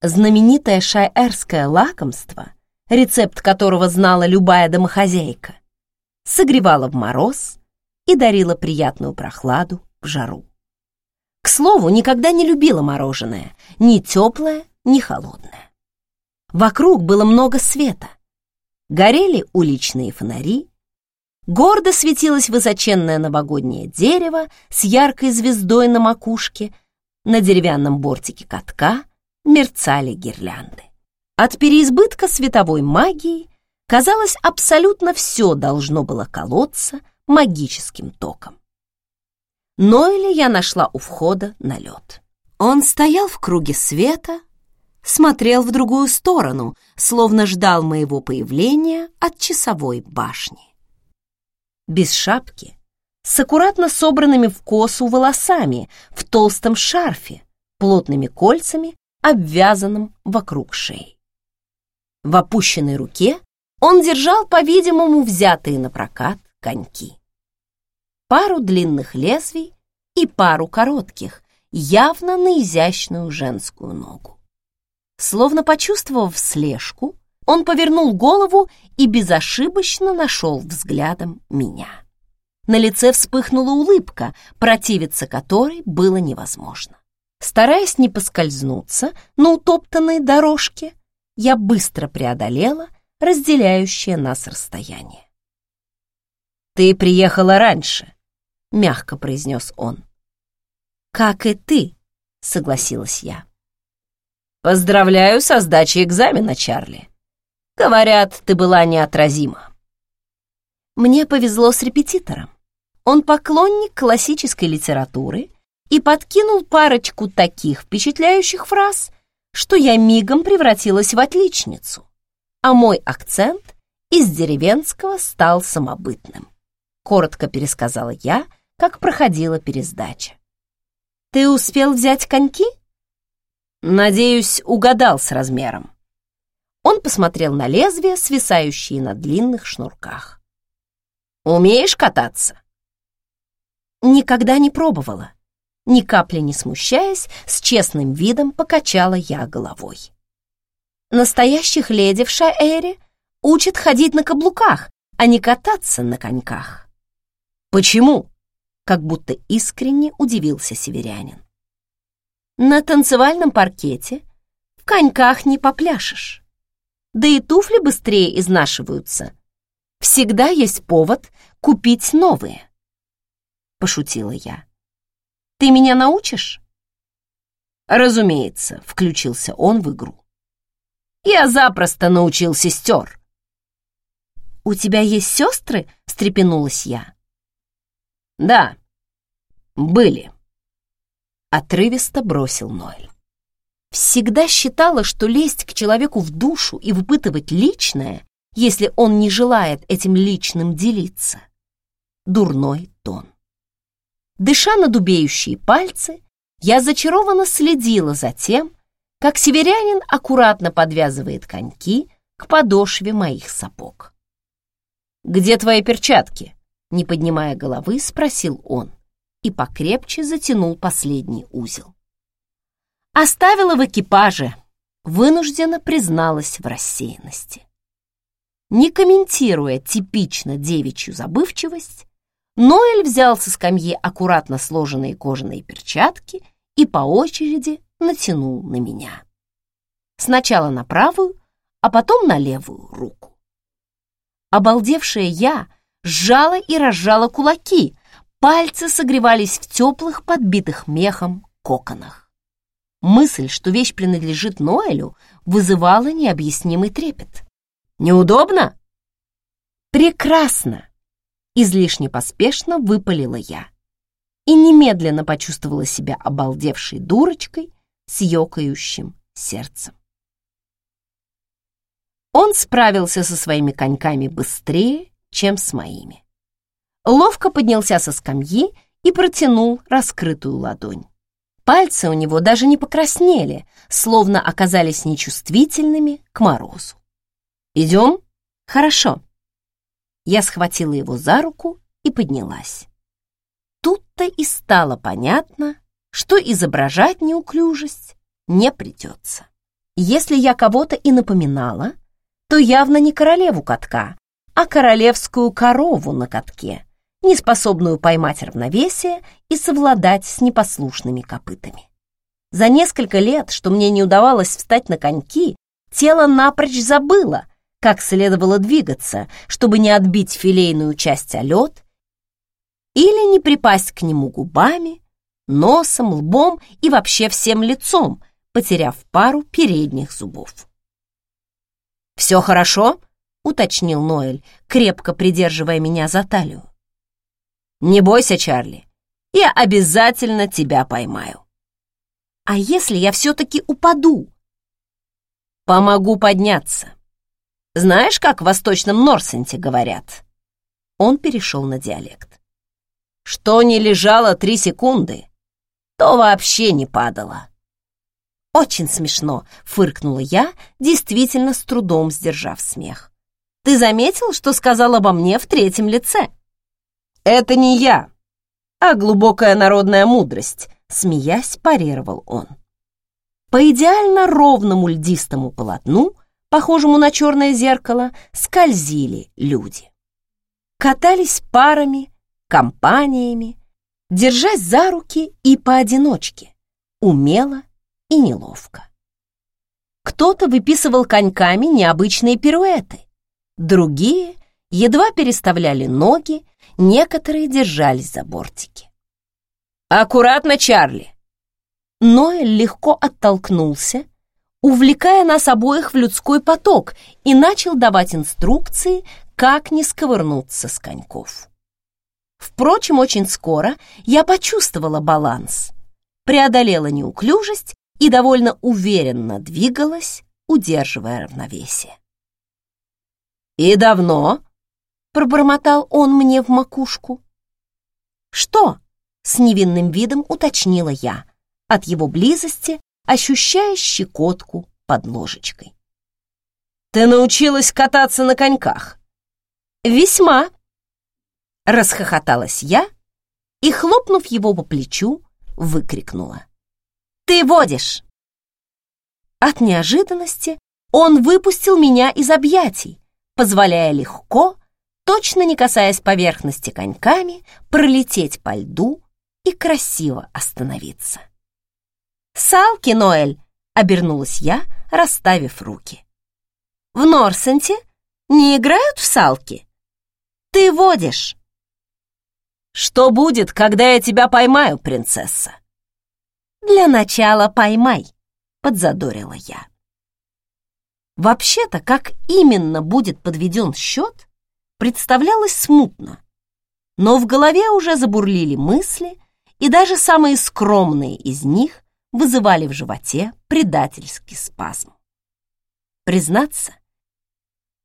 Знаменитое шаэрское лакомство, рецепт которого знала любая домохозяйка, согревало в мороз и дарило приятную прохладу в жару. К слову, никогда не любила мороженое, ни теплое, ни холодное. Вокруг было много света. Горели уличные фонари, Гордо светилось высоченное новогоднее дерево с яркой звездой на макушке. На деревянном бортике катка мерцали гирлянды. От переизбытка световой магии, казалось, абсолютно все должно было колоться магическим током. Нойли я нашла у входа на лед. Он стоял в круге света, смотрел в другую сторону, словно ждал моего появления от часовой башни без шапки, с аккуратно собранными в косу волосами, в толстом шарфе, плотными кольцами, обвязанным вокруг шеи. В опущенной руке он держал, по-видимому, взятые на прокат коньки. Пару длинных лезвий и пару коротких, явно на изящную женскую ногу. Словно почувствовав слежку, он повернул голову и безошибочно нашел взглядом меня. На лице вспыхнула улыбка, противиться которой было невозможно. Стараясь не поскользнуться на утоптанной дорожке, я быстро преодолела разделяющее нас расстояние. «Ты приехала раньше», — мягко произнес он. «Как и ты», — согласилась я. «Поздравляю со сдачей экзамена, Чарли. Говорят, ты была неотразима. Мне повезло с репетитором. Он поклонник классической литературы и подкинул парочку таких впечатляющих фраз, что я мигом превратилась в отличницу, а мой акцент из деревенского стал самобытным. Коротко пересказала я, как проходила пересдача. «Ты успел взять коньки?» «Надеюсь, угадал с размером». Он посмотрел на лезвия, свисающие на длинных шнурках. «Умеешь кататься?» Никогда не пробовала. Ни капли не смущаясь, с честным видом покачала я головой. Настоящих леди в Шаэре учат ходить на каблуках, а не кататься на коньках. «Почему?» — как будто искренне удивился северянин. «На танцевальном паркете в коньках не попляшешь да и туфли быстрее изнашиваются. Всегда есть повод купить новые. Пошутила я. Ты меня научишь? Разумеется, включился он в игру. Я запросто научил сестер. У тебя есть сестры? встрепенулась я. Да, были. Отрывисто бросил Ноэль. Всегда считала, что лезть к человеку в душу и выпытывать личное, если он не желает этим личным делиться. Дурной тон. Дыша на дубеющие пальцы, я зачарованно следила за тем, как северянин аккуратно подвязывает коньки к подошве моих сапог. «Где твои перчатки?» — не поднимая головы, спросил он и покрепче затянул последний узел. «Оставила в экипаже», — вынужденно призналась в рассеянности. Не комментируя типично девичью забывчивость, Ноэль взял со скамьи аккуратно сложенные кожаные перчатки и по очереди натянул на меня. Сначала на правую, а потом на левую руку. Обалдевшая я сжала и разжала кулаки, пальцы согревались в теплых, подбитых мехом коконах. Мысль, что вещь принадлежит Ноэлю, вызывала необъяснимый трепет. «Неудобно?» «Прекрасно!» Излишне поспешно выпалила я и немедленно почувствовала себя обалдевшей дурочкой с ёкающим сердцем. Он справился со своими коньками быстрее, чем с моими. Ловко поднялся со скамьи и протянул раскрытую ладонь. Пальцы у него даже не покраснели, словно оказались нечувствительными к морозу. «Идем?» «Хорошо», я схватила его за руку и поднялась. Тут-то и стало понятно, что изображать неуклюжесть не придется. Если я кого-то и напоминала, то явно не королеву катка, а королевскую корову на катке, неспособную поймать равновесие и совладать с непослушными копытами. За несколько лет, что мне не удавалось встать на коньки, тело напрочь забыло, как следовало двигаться, чтобы не отбить филейную часть о лед или не припасть к нему губами, носом, лбом и вообще всем лицом, потеряв пару передних зубов. «Все хорошо?» — уточнил Ноэль, крепко придерживая меня за талию. «Не бойся, Чарли, я обязательно тебя поймаю». «А если я все-таки упаду?» «Помогу подняться». Знаешь, как в Восточном Норсенте говорят?» Он перешел на диалект. «Что не лежало три секунды, то вообще не падало». «Очень смешно», — фыркнула я, действительно с трудом сдержав смех. «Ты заметил, что сказал обо мне в третьем лице?» «Это не я, а глубокая народная мудрость», — смеясь парировал он. По идеально ровному льдистому полотну похожему на черное зеркало, скользили люди. Катались парами, компаниями, держась за руки и поодиночке, умело и неловко. Кто-то выписывал коньками необычные пируэты, другие едва переставляли ноги, некоторые держались за бортики. «Аккуратно, Чарли!» Ноэль легко оттолкнулся увлекая нас обоих в людской поток, и начал давать инструкции, как не сковырнуться с коньков. Впрочем, очень скоро я почувствовала баланс, преодолела неуклюжесть и довольно уверенно двигалась, удерживая равновесие. «И давно?» — пробормотал он мне в макушку. «Что?» — с невинным видом уточнила я. От его близости ощущая щекотку под ложечкой. «Ты научилась кататься на коньках?» «Весьма!» Расхохоталась я и, хлопнув его по плечу, выкрикнула. «Ты водишь!» От неожиданности он выпустил меня из объятий, позволяя легко, точно не касаясь поверхности коньками, пролететь по льду и красиво остановиться. «Салки, Ноэль!» — обернулась я, расставив руки. «В Норсенте не играют в салки? Ты водишь!» «Что будет, когда я тебя поймаю, принцесса?» «Для начала поймай», — подзадорила я. Вообще-то, как именно будет подведен счет, представлялось смутно. Но в голове уже забурлили мысли, и даже самые скромные из них вызывали в животе предательский спазм. Признаться,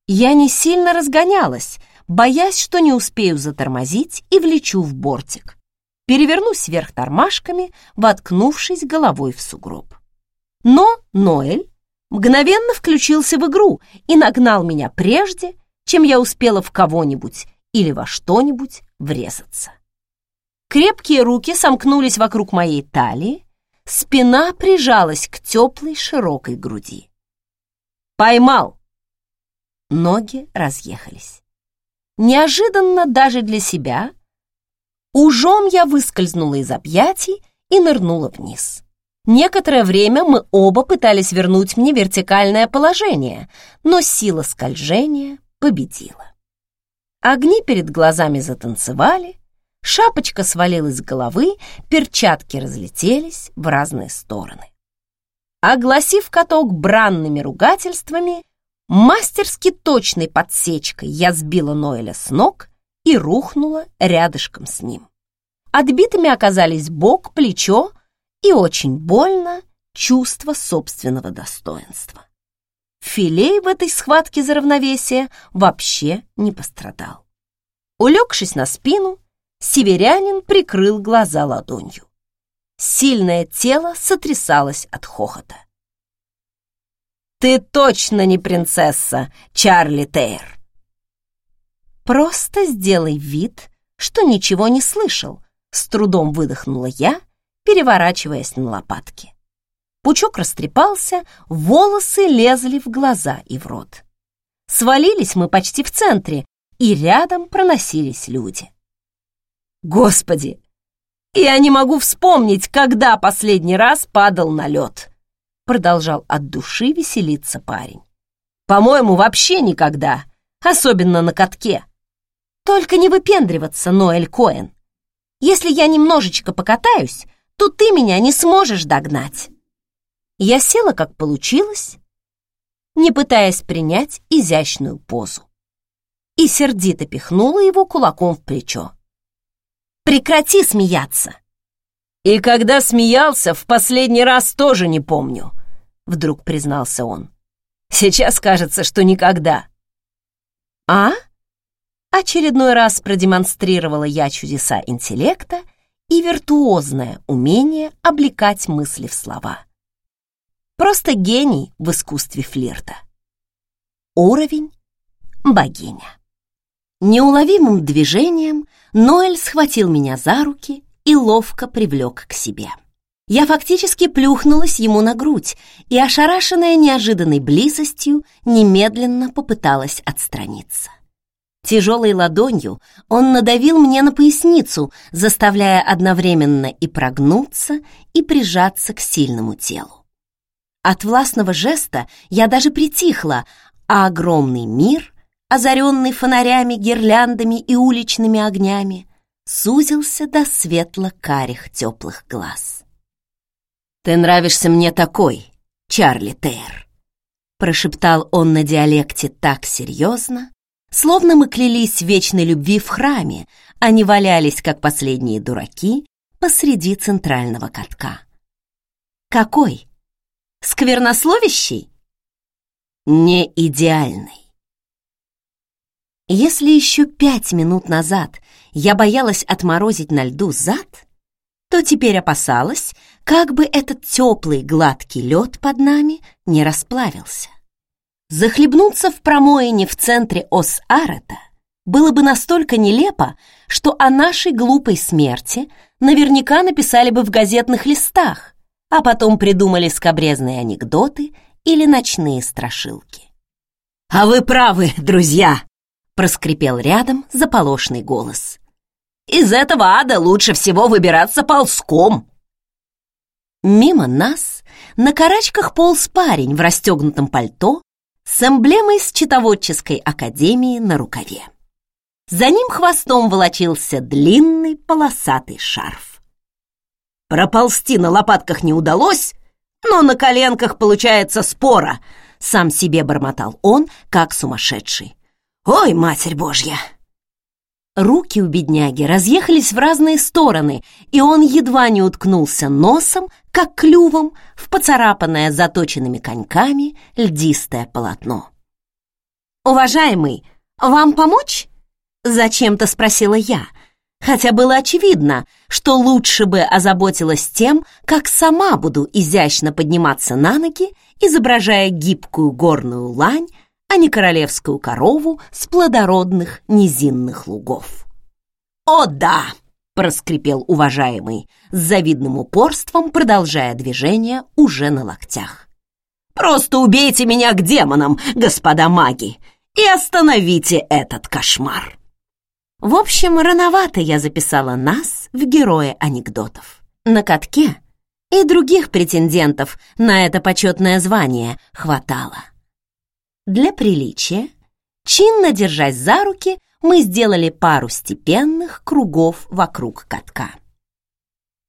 я не сильно разгонялась, боясь, что не успею затормозить и влечу в бортик. Перевернусь вверх тормашками, воткнувшись головой в сугроб. Но Ноэль мгновенно включился в игру и нагнал меня прежде, чем я успела в кого-нибудь или во что-нибудь врезаться. Крепкие руки сомкнулись вокруг моей талии, спина прижалась к теплой широкой груди. «Поймал!» Ноги разъехались. Неожиданно даже для себя ужом я выскользнула из объятий и нырнула вниз. Некоторое время мы оба пытались вернуть мне вертикальное положение, но сила скольжения победила. Огни перед глазами затанцевали, шапочка свалилась с головы, перчатки разлетелись в разные стороны. Огласив каток бранными ругательствами, мастерски точной подсечкой я сбила Ноэля с ног и рухнула рядышком с ним. Отбитыми оказались бок, плечо и очень больно чувство собственного достоинства. Филей в этой схватке за равновесие вообще не пострадал. Улегшись на спину, северянин прикрыл глаза ладонью. Сильное тело сотрясалось от хохота. «Ты точно не принцесса, Чарли Тейр!» «Просто сделай вид, что ничего не слышал», — с трудом выдохнула я, переворачиваясь на лопатки. Пучок растрепался, волосы лезли в глаза и в рот. Свалились мы почти в центре, и рядом проносились люди. Господи! Я не могу вспомнить, когда последний раз падал на лед. Продолжал от души веселиться парень. По-моему, вообще никогда, особенно на катке. Только не выпендриваться, Ноэль Коэн. Если я немножечко покатаюсь, то ты меня не сможешь догнать. Я села, как получилось, не пытаясь принять изящную позу. И сердито пихнула его кулаком в плечо. «Прекрати смеяться!» «И когда смеялся, в последний раз тоже не помню», — вдруг признался он. «Сейчас кажется, что никогда». «А?» Очередной раз продемонстрировала я чудеса интеллекта и виртуозное умение облекать мысли в слова. Просто гений в искусстве флирта. Уровень богиня. Неуловимым движением Ноэль схватил меня за руки и ловко привлек к себе. Я фактически плюхнулась ему на грудь и, ошарашенная неожиданной близостью, немедленно попыталась отстраниться. Тяжелой ладонью он надавил мне на поясницу, заставляя одновременно и прогнуться, и прижаться к сильному телу. От властного жеста я даже притихла, а огромный мир, озаренный фонарями, гирляндами и уличными огнями, сузился до светло-карих теплых глаз. «Ты нравишься мне такой, Чарли Тейр», прошептал он на диалекте так серьезно, Словно мы клялись вечной любви в храме, а не валялись, как последние дураки, посреди центрального катка. Какой? Сквернословящий? Не идеальный. Если еще пять минут назад я боялась отморозить на льду зад, то теперь опасалась, как бы этот теплый гладкий лед под нами не расплавился. Захлебнуться в промоине в центре Ос-Арета было бы настолько нелепо, что о нашей глупой смерти наверняка написали бы в газетных листах, а потом придумали скобрезные анекдоты или ночные страшилки. «А вы правы, друзья!» — проскрипел рядом заполошный голос. «Из этого ада лучше всего выбираться ползком!» Мимо нас на карачках полз парень в расстегнутом пальто с эмблемой счетоводческой академии на рукаве. За ним хвостом волочился длинный полосатый шарф. Проползти на лопатках не удалось, но на коленках получается спора, сам себе бормотал он, как сумасшедший. Ой, Матерь Божья! Руки у бедняги разъехались в разные стороны, и он едва не уткнулся носом, как клювом, в поцарапанное заточенными коньками льдистое полотно. «Уважаемый, вам помочь?» — зачем-то спросила я, хотя было очевидно, что лучше бы озаботилась тем, как сама буду изящно подниматься на ноги, изображая гибкую горную лань, а не королевскую корову с плодородных низинных лугов. «О да!» — проскрипел уважаемый, с завидным упорством продолжая движение уже на локтях. «Просто убейте меня к демонам, господа маги, и остановите этот кошмар!» В общем, рановато я записала нас в герои анекдотов. На катке и других претендентов на это почетное звание хватало. Для приличия, чинно держась за руки, мы сделали пару степенных кругов вокруг катка.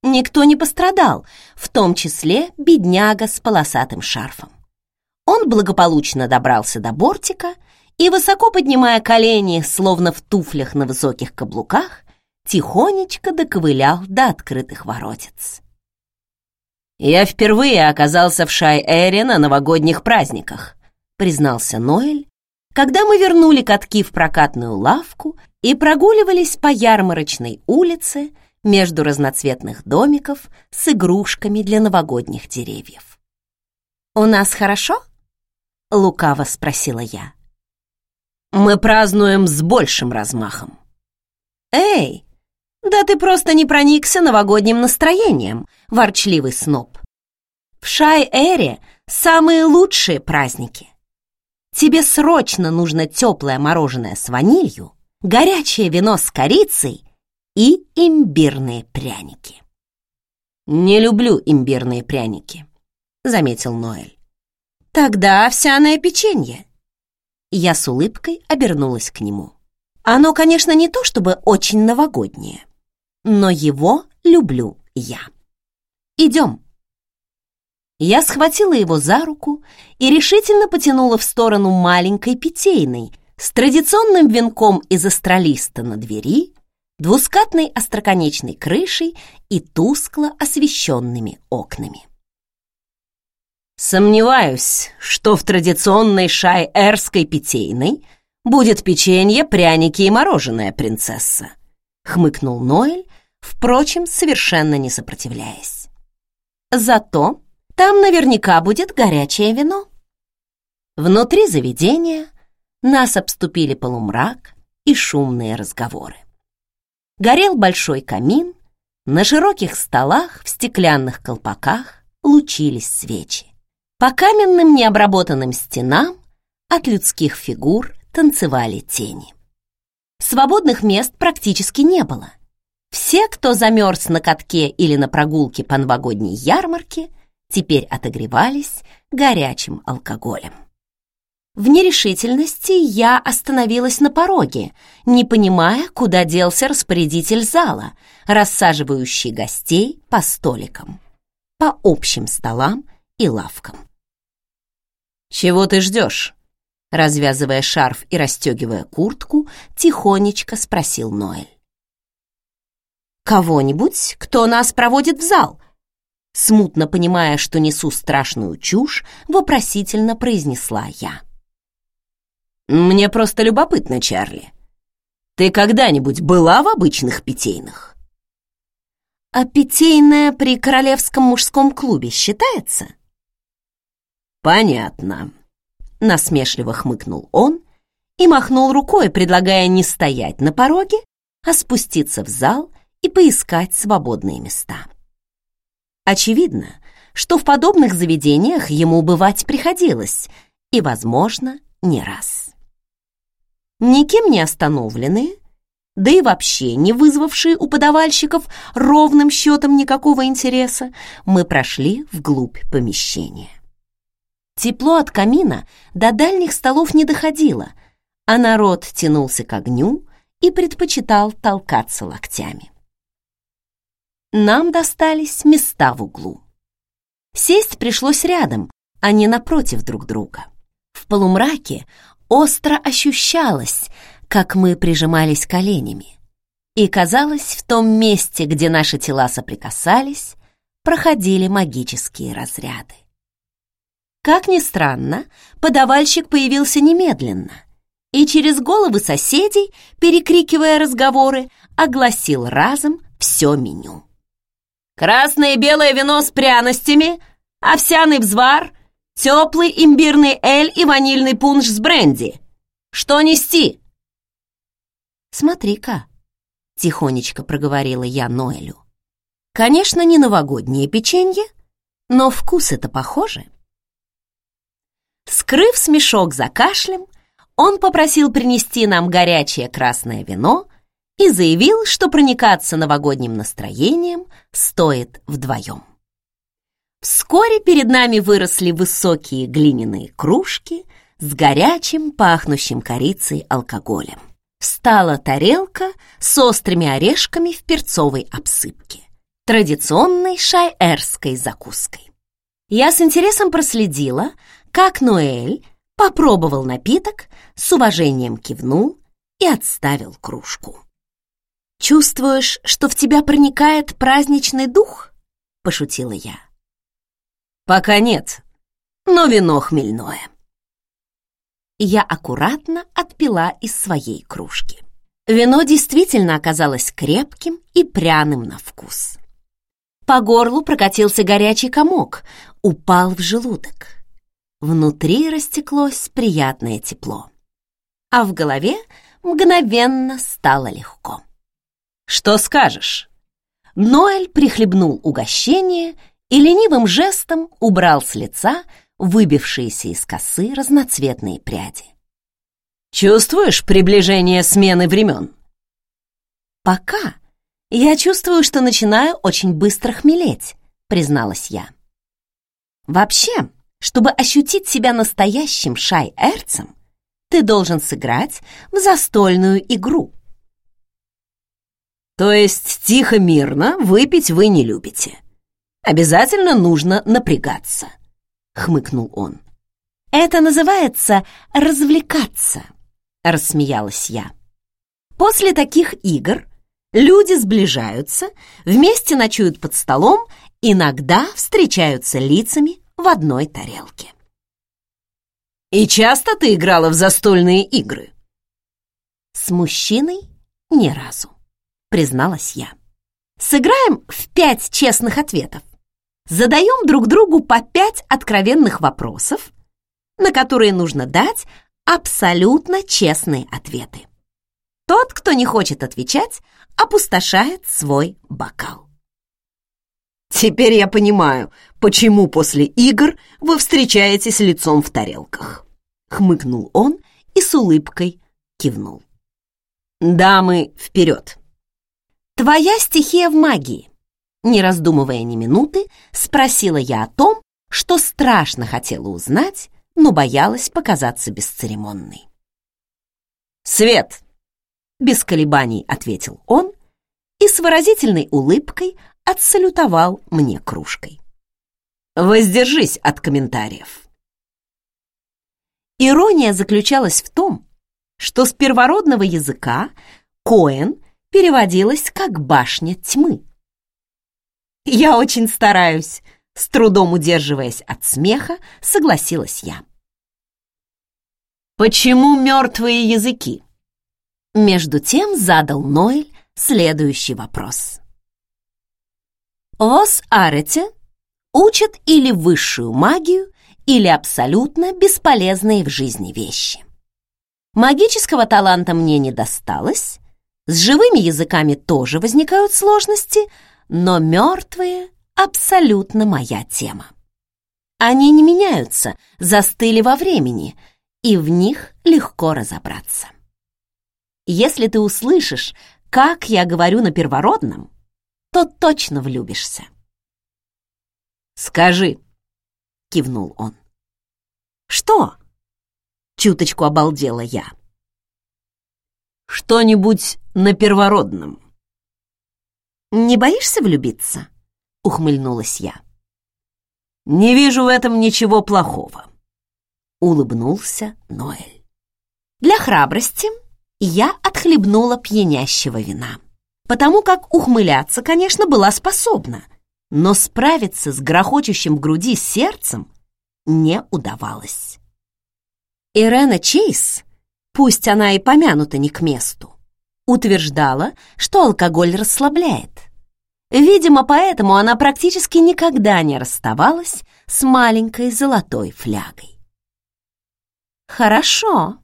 Никто не пострадал, в том числе бедняга с полосатым шарфом. Он благополучно добрался до бортика и, высоко поднимая колени, словно в туфлях на высоких каблуках, тихонечко доковылял до открытых воротец. «Я впервые оказался в Шай-Эре на новогодних праздниках», признался Ноэль, когда мы вернули катки в прокатную лавку и прогуливались по ярмарочной улице между разноцветных домиков с игрушками для новогодних деревьев. «У нас хорошо?» — лукаво спросила я. Мы празднуем с большим размахом. Эй, да ты просто не проникся новогодним настроением, ворчливый сноб. В Шай-Эре самые лучшие праздники. Тебе срочно нужно теплое мороженое с ванилью, горячее вино с корицей и имбирные пряники. «Не люблю имбирные пряники», — заметил Ноэль. «Тогда овсяное печенье. Я с улыбкой обернулась к нему. Оно, конечно, не то чтобы очень новогоднее, но его люблю я. Идем. Я схватила его за руку и решительно потянула в сторону маленькой питейной с традиционным венком из астролиста на двери, двускатной остроконечной крышей и тускло освещенными окнами. Сомневаюсь, что в традиционной шай-эрской питейной будет печенье, пряники и мороженое, принцесса, хмыкнул Ноэль, впрочем, совершенно не сопротивляясь. Зато там наверняка будет горячее вино. Внутри заведения нас обступили полумрак и шумные разговоры. Горел большой камин, на широких столах в стеклянных колпаках лучились свечи. По каменным необработанным стенам от людских фигур танцевали тени. Свободных мест практически не было. Все, кто замерз на катке или на прогулке по новогодней ярмарке, теперь отогревались горячим алкоголем. В нерешительности я остановилась на пороге, не понимая, куда делся распорядитель зала, рассаживающий гостей по столикам, по общим столам и лавкам. «Чего ты ждешь?» Развязывая шарф и расстегивая куртку, тихонечко спросил Ноэль. «Кого-нибудь, кто нас проводит в зал?» Смутно понимая, что несу страшную чушь, вопросительно произнесла я. «Мне просто любопытно, Чарли. Ты когда-нибудь была в обычных питейных?» «А питейная при Королевском мужском клубе считается?» «Понятно», — насмешливо хмыкнул он и махнул рукой, предлагая не стоять на пороге, а спуститься в зал и поискать свободные места. Очевидно, что в подобных заведениях ему бывать приходилось, и, возможно, не раз. Никем не остановленные, да и вообще не вызвавшие у подавальщиков ровным счетом никакого интереса, мы прошли вглубь помещения. Тепло от камина до дальних столов не доходило, а народ тянулся к огню и предпочитал толкаться локтями. Нам достались места в углу. Сесть пришлось рядом, а не напротив друг друга. В полумраке остро ощущалось, как мы прижимались коленями. И казалось, в том месте, где наши тела соприкасались, проходили магические разряды. Как ни странно, подавальщик появился немедленно, и через головы соседей, перекрикивая разговоры, огласил разом все меню. Красное и белое вино с пряностями, овсяный взвар, теплый имбирный эль и ванильный пунш с бренди. Что нести? Смотри-ка, тихонечко проговорила я Ноэлю. Конечно, не новогоднее печенье, но вкус это похоже. Скрыв смешок за кашлем, он попросил принести нам горячее красное вино и заявил, что проникаться новогодним настроением стоит вдвоем. Вскоре перед нами выросли высокие глиняные кружки с горячим, пахнущим корицей алкоголем. Встала тарелка с острыми орешками в перцовой обсыпке, традиционной шайерской закуской. Я с интересом проследила, как Ноэль попробовал напиток, с уважением кивнул и отставил кружку. «Чувствуешь, что в тебя проникает праздничный дух?» — пошутила я. «Пока нет, но вино хмельное». Я аккуратно отпила из своей кружки. Вино действительно оказалось крепким и пряным на вкус. По горлу прокатился горячий комок, упал в желудок. Внутри растеклось приятное тепло, а в голове мгновенно стало легко. «Что скажешь?» Ноэль прихлебнул угощение и ленивым жестом убрал с лица выбившиеся из косы разноцветные пряди. «Чувствуешь приближение смены времен?» «Пока я чувствую, что начинаю очень быстро хмелеть», призналась я. «Вообще, чтобы ощутить себя настоящим шай-эрцем, ты должен сыграть в застольную игру». То есть тихо-мирно выпить вы не любите. Обязательно нужно напрягаться, хмыкнул он. Это называется развлекаться, рассмеялась я. После таких игр люди сближаются, вместе ночуют под столом, иногда встречаются лицами в одной тарелке. И часто ты играла в застольные игры? С мужчиной ни разу призналась я. Сыграем в пять честных ответов. Задаем друг другу по пять откровенных вопросов, на которые нужно дать абсолютно честные ответы. Тот, кто не хочет отвечать, опустошает свой бокал. Теперь я понимаю, почему после игр вы встречаетесь лицом в тарелках. Хмыкнул он и с улыбкой кивнул. Дамы, вперед! «Твоя стихия в магии?» Не раздумывая ни минуты, спросила я о том, что страшно хотела узнать, но боялась показаться бесцеремонной. «Свет!» — без колебаний ответил он и с выразительной улыбкой отсалютовал мне кружкой. «Воздержись от комментариев!» Ирония заключалась в том, что с первородного языка Коэн переводилась как «башня тьмы». «Я очень стараюсь», — с трудом удерживаясь от смеха, согласилась я. «Почему мертвые языки?» Между тем задал Ноэль следующий вопрос. «Вос Арете учат или высшую магию, или абсолютно бесполезные в жизни вещи. Магического таланта мне не досталось, с живыми языками тоже возникают сложности, но мертвые — абсолютно моя тема. Они не меняются, застыли во времени, и в них легко разобраться. Если ты услышишь, как я говорю на первородном, то точно влюбишься. «Скажи», — кивнул он. «Что?» — чуточку обалдела я. «Что-нибудь на первородном». «Не боишься влюбиться?» — ухмыльнулась я. «Не вижу в этом ничего плохого», — улыбнулся Ноэль. Для храбрости я отхлебнула пьянящего вина, потому как ухмыляться, конечно, была способна, но справиться с грохочущим в груди сердцем не удавалось. Ирена Чейз, пусть она и помянута не к месту, утверждала, что алкоголь расслабляет. Видимо, поэтому она практически никогда не расставалась с маленькой золотой флягой. «Хорошо».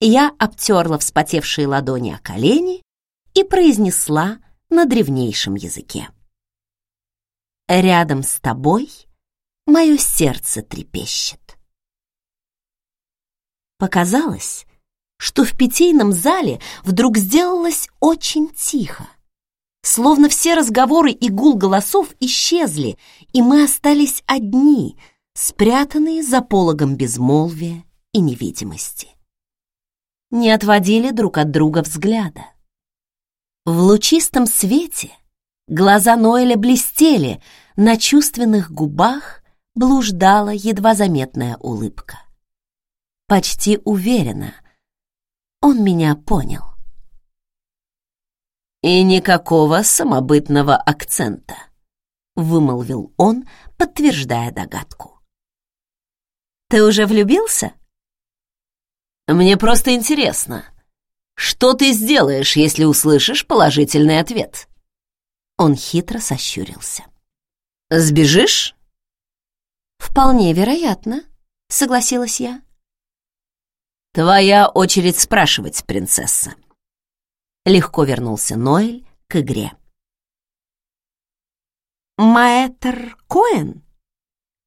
Я обтерла вспотевшие ладони о колени и произнесла на древнейшем языке. «Рядом с тобой мое сердце трепещет». Показалось, что в питейном зале вдруг сделалось очень тихо. Словно все разговоры и гул голосов исчезли, и мы остались одни, спрятанные за пологом безмолвия и невидимости. Не отводили друг от друга взгляда. В лучистом свете глаза Ноэля блестели, на чувственных губах блуждала едва заметная улыбка. Почти уверена, он меня понял. «И никакого самобытного акцента», — вымолвил он, подтверждая догадку. «Ты уже влюбился?» «Мне просто интересно, что ты сделаешь, если услышишь положительный ответ?» Он хитро сощурился. «Сбежишь?» «Вполне вероятно», — согласилась я. «Твоя очередь спрашивать, принцесса». Легко вернулся Ноэль к игре. «Маэтр Коэн?»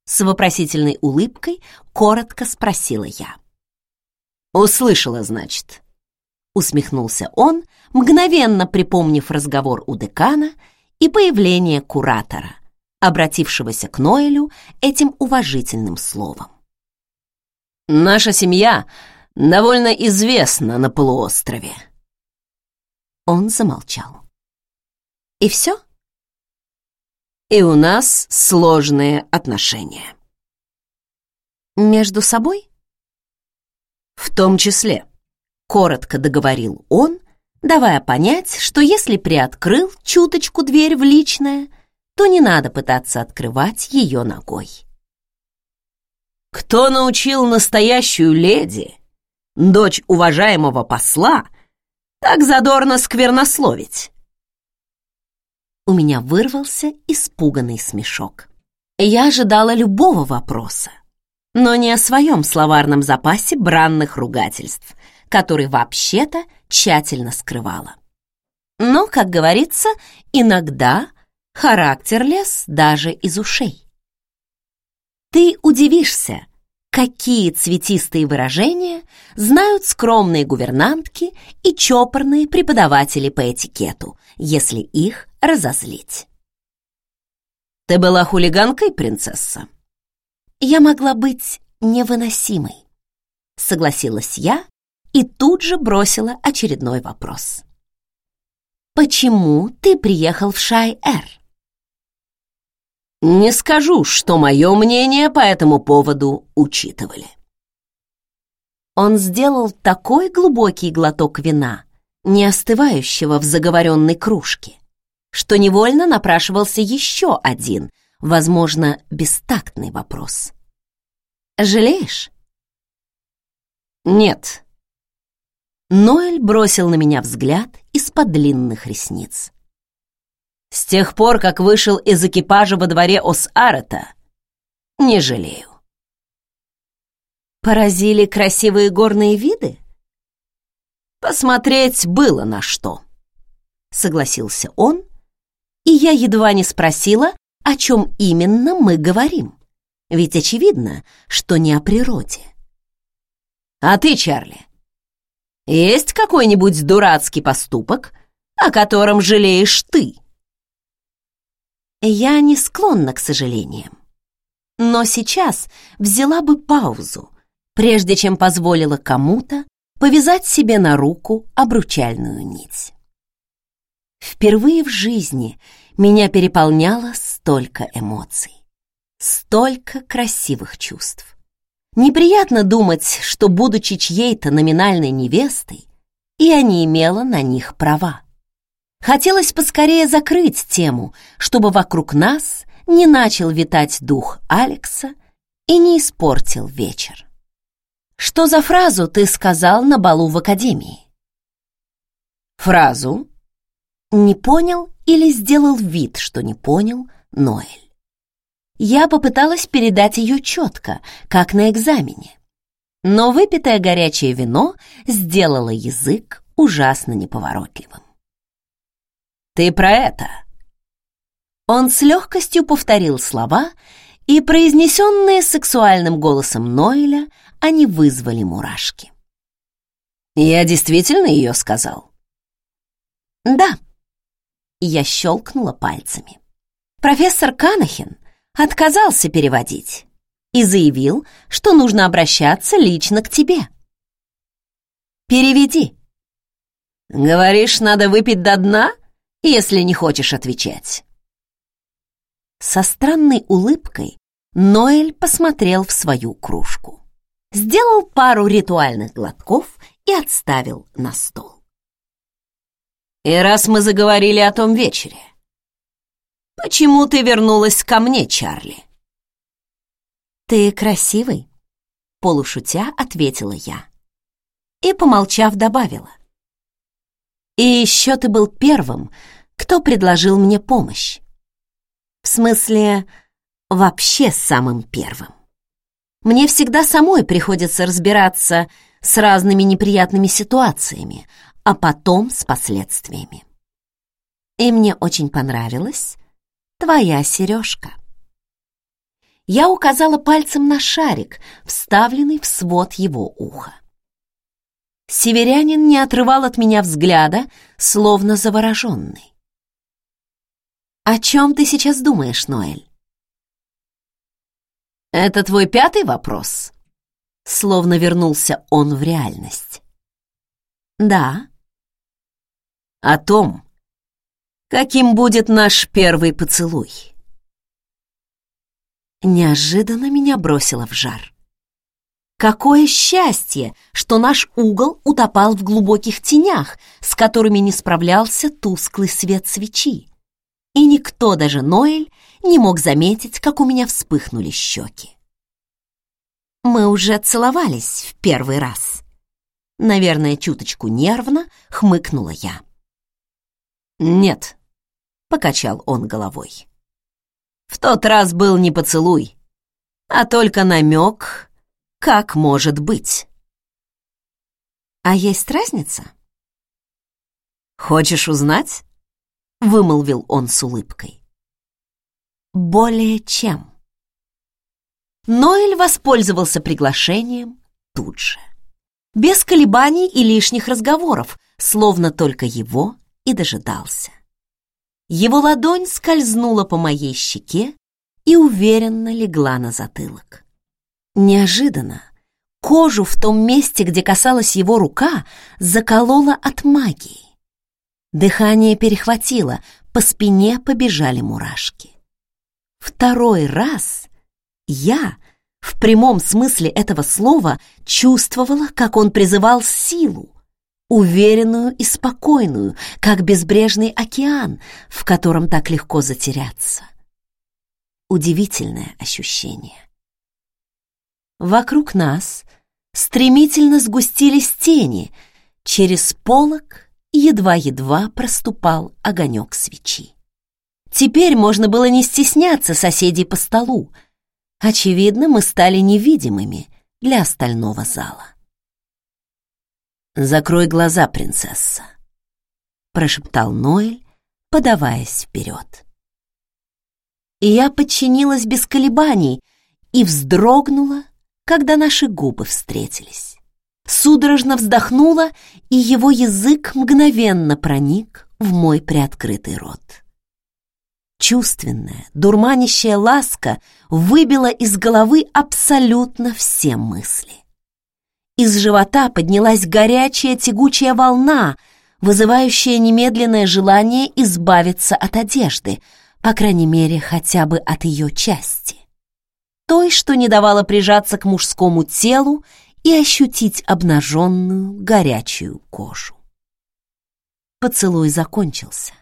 С вопросительной улыбкой коротко спросила я. «Услышала, значит?» Усмехнулся он, мгновенно припомнив разговор у декана и появление куратора, обратившегося к Ноэлю этим уважительным словом. «Наша семья довольно известна на полуострове». Он замолчал. «И все?» «И у нас сложные отношения». «Между собой?» «В том числе», — коротко договорил он, давая понять, что если приоткрыл чуточку дверь в личное, то не надо пытаться открывать ее ногой. «Кто научил настоящую леди дочь уважаемого посла, так задорно сквернословить. У меня вырвался испуганный смешок. Я ожидала любого вопроса, но не о своем словарном запасе бранных ругательств, который вообще-то тщательно скрывала. Но, как говорится, иногда характер лез даже из ушей. Ты удивишься, какие цветистые выражения знают скромные гувернантки и чопорные преподаватели по этикету, если их разозлить. Ты была хулиганкой, принцесса? Я могла быть невыносимой, согласилась я и тут же бросила очередной вопрос. Почему ты приехал в Шай-Эр? Не скажу, что мое мнение по этому поводу учитывали. Он сделал такой глубокий глоток вина, не остывающего в заговоренной кружке, что невольно напрашивался еще один, возможно, бестактный вопрос. «Жалеешь?» «Нет». Ноэль бросил на меня взгляд из-под длинных ресниц. С тех пор, как вышел из экипажа во дворе Ос-Арета, не жалею. Поразили красивые горные виды? Посмотреть было на что, согласился он, и я едва не спросила, о чем именно мы говорим. Ведь очевидно, что не о природе. А ты, Чарли, есть какой-нибудь дурацкий поступок, о котором жалеешь ты? Я не склонна к сожалениям. Но сейчас взяла бы паузу, прежде чем позволила кому-то повязать себе на руку обручальную нить. Впервые в жизни меня переполняло столько эмоций, столько красивых чувств. Неприятно думать, что, будучи чьей-то номинальной невестой, я не имела на них права. Хотелось поскорее закрыть тему, чтобы вокруг нас не начал витать дух Алекса и не испортил вечер. «Что за фразу ты сказал на балу в академии?» Фразу не понял или сделал вид, что не понял Ноэль. Я попыталась передать ее четко, как на экзамене. Но выпитое горячее вино сделало язык ужасно неповоротливым. «Ты про это?» Он с легкостью повторил слова, и произнесенные сексуальным голосом Ноэля они вызвали мурашки. «Я действительно ее сказал?» «Да», я щелкнула пальцами. Профессор Канахин отказался переводить и заявил, что нужно обращаться лично к тебе. Переведи. Говоришь, надо выпить до дна, если не хочешь отвечать. Со странной улыбкой Ноэль посмотрел в свою кружку, сделал пару ритуальных глотков и отставил на стол. И раз мы заговорили о том вечере, почему ты вернулась ко мне, Чарли? Ты красивый, полушутя ответила я. И, помолчав, добавила. И еще ты был первым, кто предложил мне помощь. В смысле, вообще самым первым. Мне всегда самой приходится разбираться с разными неприятными ситуациями, а потом с последствиями. И мне очень понравилась твоя сережка. Я указала пальцем на шарик, вставленный в свод его уха. Северянин не отрывал от меня взгляда, словно завороженный. «О чем ты сейчас думаешь, Ноэль?» «Это твой пятый вопрос?» Словно вернулся он в реальность. «Да». «О том, каким будет наш первый поцелуй». Неожиданно меня бросило в жар. Какое счастье, что наш угол утопал в глубоких тенях, с которыми не справлялся тусклый свет свечи. И никто, даже Ноэль, не мог заметить, как у меня вспыхнули щеки. Мы уже целовались в первый раз. Наверное, чуточку нервно хмыкнула я. «Нет», — покачал он головой. «В тот раз был не поцелуй, а только намек, как может быть». «А есть разница?» «Хочешь узнать?» — вымолвил он с улыбкой. «Более чем». Ноэль воспользовался приглашением тут же без колебаний и лишних разговоров, словно только его и дожидался. Его ладонь скользнула по моей щеке и уверенно легла на затылок. Неожиданно кожу в том месте, где касалась его рука, заколола от магии. Дыхание перехватило, по спине побежали мурашки. Второй раз я в прямом смысле этого слова чувствовала, как он призывал силу, уверенную и спокойную, как безбрежный океан, в котором так легко затеряться. Удивительное ощущение. Вокруг нас стремительно сгустились тени, через полог едва-едва проступал огонек свечи. Теперь можно было не стесняться соседей по столу — Очевидно, мы стали невидимыми для остального зала. «Закрой глаза, принцесса», — прошептал Ноэль, подаваясь вперед. И я подчинилась без колебаний и вздрогнула, когда наши губы встретились. Судорожно вздохнула, и его язык мгновенно проник в мой приоткрытый рот. Чувственная, дурманящая ласка выбила из головы абсолютно все мысли. Из живота поднялась горячая тягучая волна, вызывающая немедленное желание избавиться от одежды, по крайней мере, хотя бы от ее части. Той, что не давала прижаться к мужскому телу и ощутить обнаженную горячую кожу. Поцелуй закончился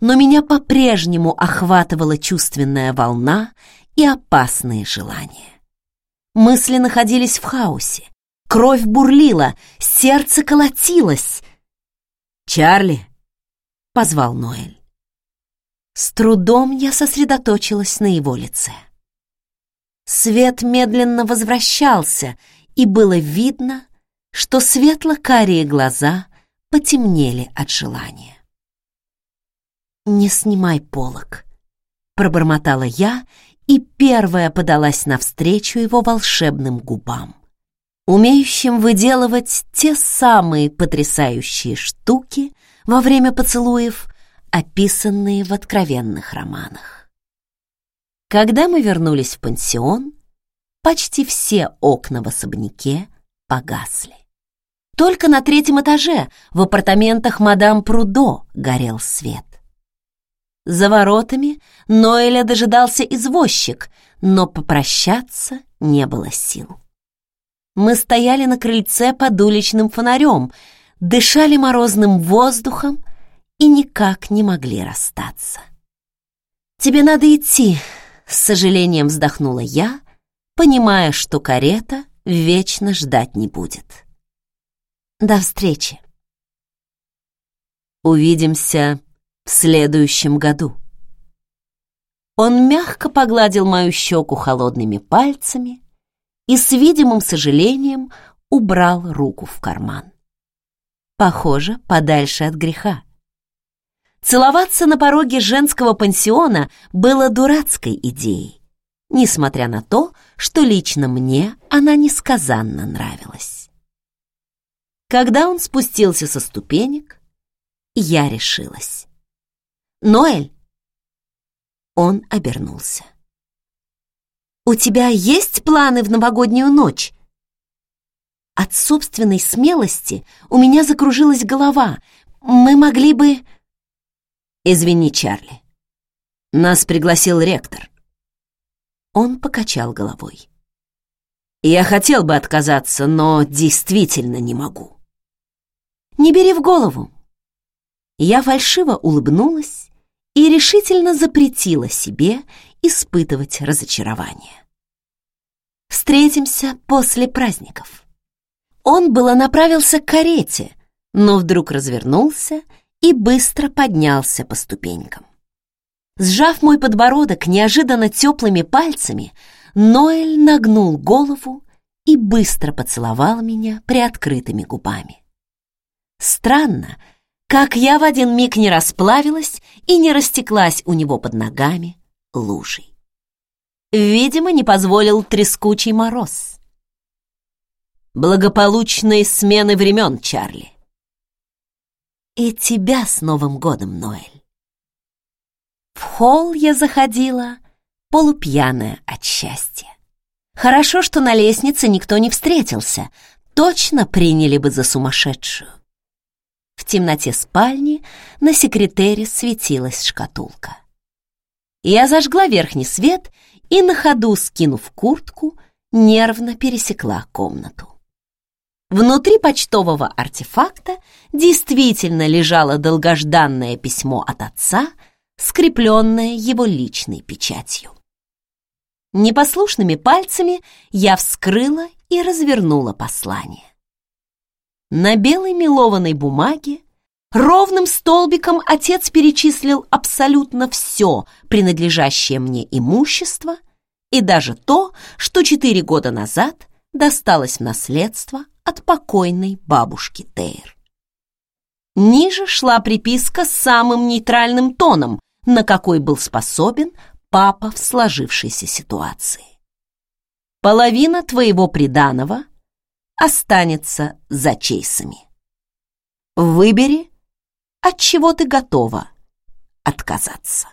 но меня по-прежнему охватывала чувственная волна и опасные желания. Мысли находились в хаосе, кровь бурлила, сердце колотилось. «Чарли!» — позвал Ноэль. С трудом я сосредоточилась на его лице. Свет медленно возвращался, и было видно, что светло-карие глаза потемнели от желания. «Не снимай полок», — пробормотала я и первая подалась навстречу его волшебным губам, умеющим выделывать те самые потрясающие штуки во время поцелуев, описанные в откровенных романах. Когда мы вернулись в пансион, почти все окна в особняке погасли. Только на третьем этаже, в апартаментах мадам Прудо, горел свет. За воротами Ноэля дожидался извозчик, но попрощаться не было сил. Мы стояли на крыльце под уличным фонарем, дышали морозным воздухом и никак не могли расстаться. «Тебе надо идти», — с сожалением вздохнула я, понимая, что карета вечно ждать не будет. До встречи. Увидимся в следующем году. Он мягко погладил мою щеку холодными пальцами и с видимым сожалением убрал руку в карман. Похоже, подальше от греха. Целоваться на пороге женского пансиона было дурацкой идеей, несмотря на то, что лично мне она несказанно нравилась. Когда он спустился со ступенек, я решилась. «Ноэль!» Он обернулся. «У тебя есть планы в новогоднюю ночь?» От собственной смелости у меня закружилась голова. Мы могли бы... «Извини, Чарли. Нас пригласил ректор». Он покачал головой. «Я хотел бы отказаться, но действительно не могу». Не бери в голову. Я фальшиво улыбнулась и решительно запретила себе испытывать разочарование. Встретимся после праздников. Он было направился к карете, но вдруг развернулся и быстро поднялся по ступенькам. Сжав мой подбородок неожиданно теплыми пальцами, Ноэль нагнул голову и быстро поцеловал меня приоткрытыми губами. Странно, как я в один миг не расплавилась и не растеклась у него под ногами лужей. Видимо, не позволил трескучий мороз. Благополучной смены времен, Чарли. И тебя с Новым годом, Ноэль. В холл я заходила, полупьяная от счастья. Хорошо, что на лестнице никто не встретился, точно приняли бы за сумасшедшую. В темноте спальни на секретере светилась шкатулка. Я зажгла верхний свет и на ходу, скинув куртку, нервно пересекла комнату. Внутри почтового артефакта действительно лежало долгожданное письмо от отца, скрепленное его личной печатью. Непослушными пальцами я вскрыла и развернула послание. На белой мелованной бумаге ровным столбиком отец перечислил абсолютно все принадлежащее мне имущество и даже то, что четыре года назад досталось в наследство от покойной бабушки Тейр. Ниже шла приписка с самым нейтральным тоном, на какой был способен папа в сложившейся ситуации. Половина твоего приданого — останется за Чейсами. Выбери, от чего ты готова отказаться.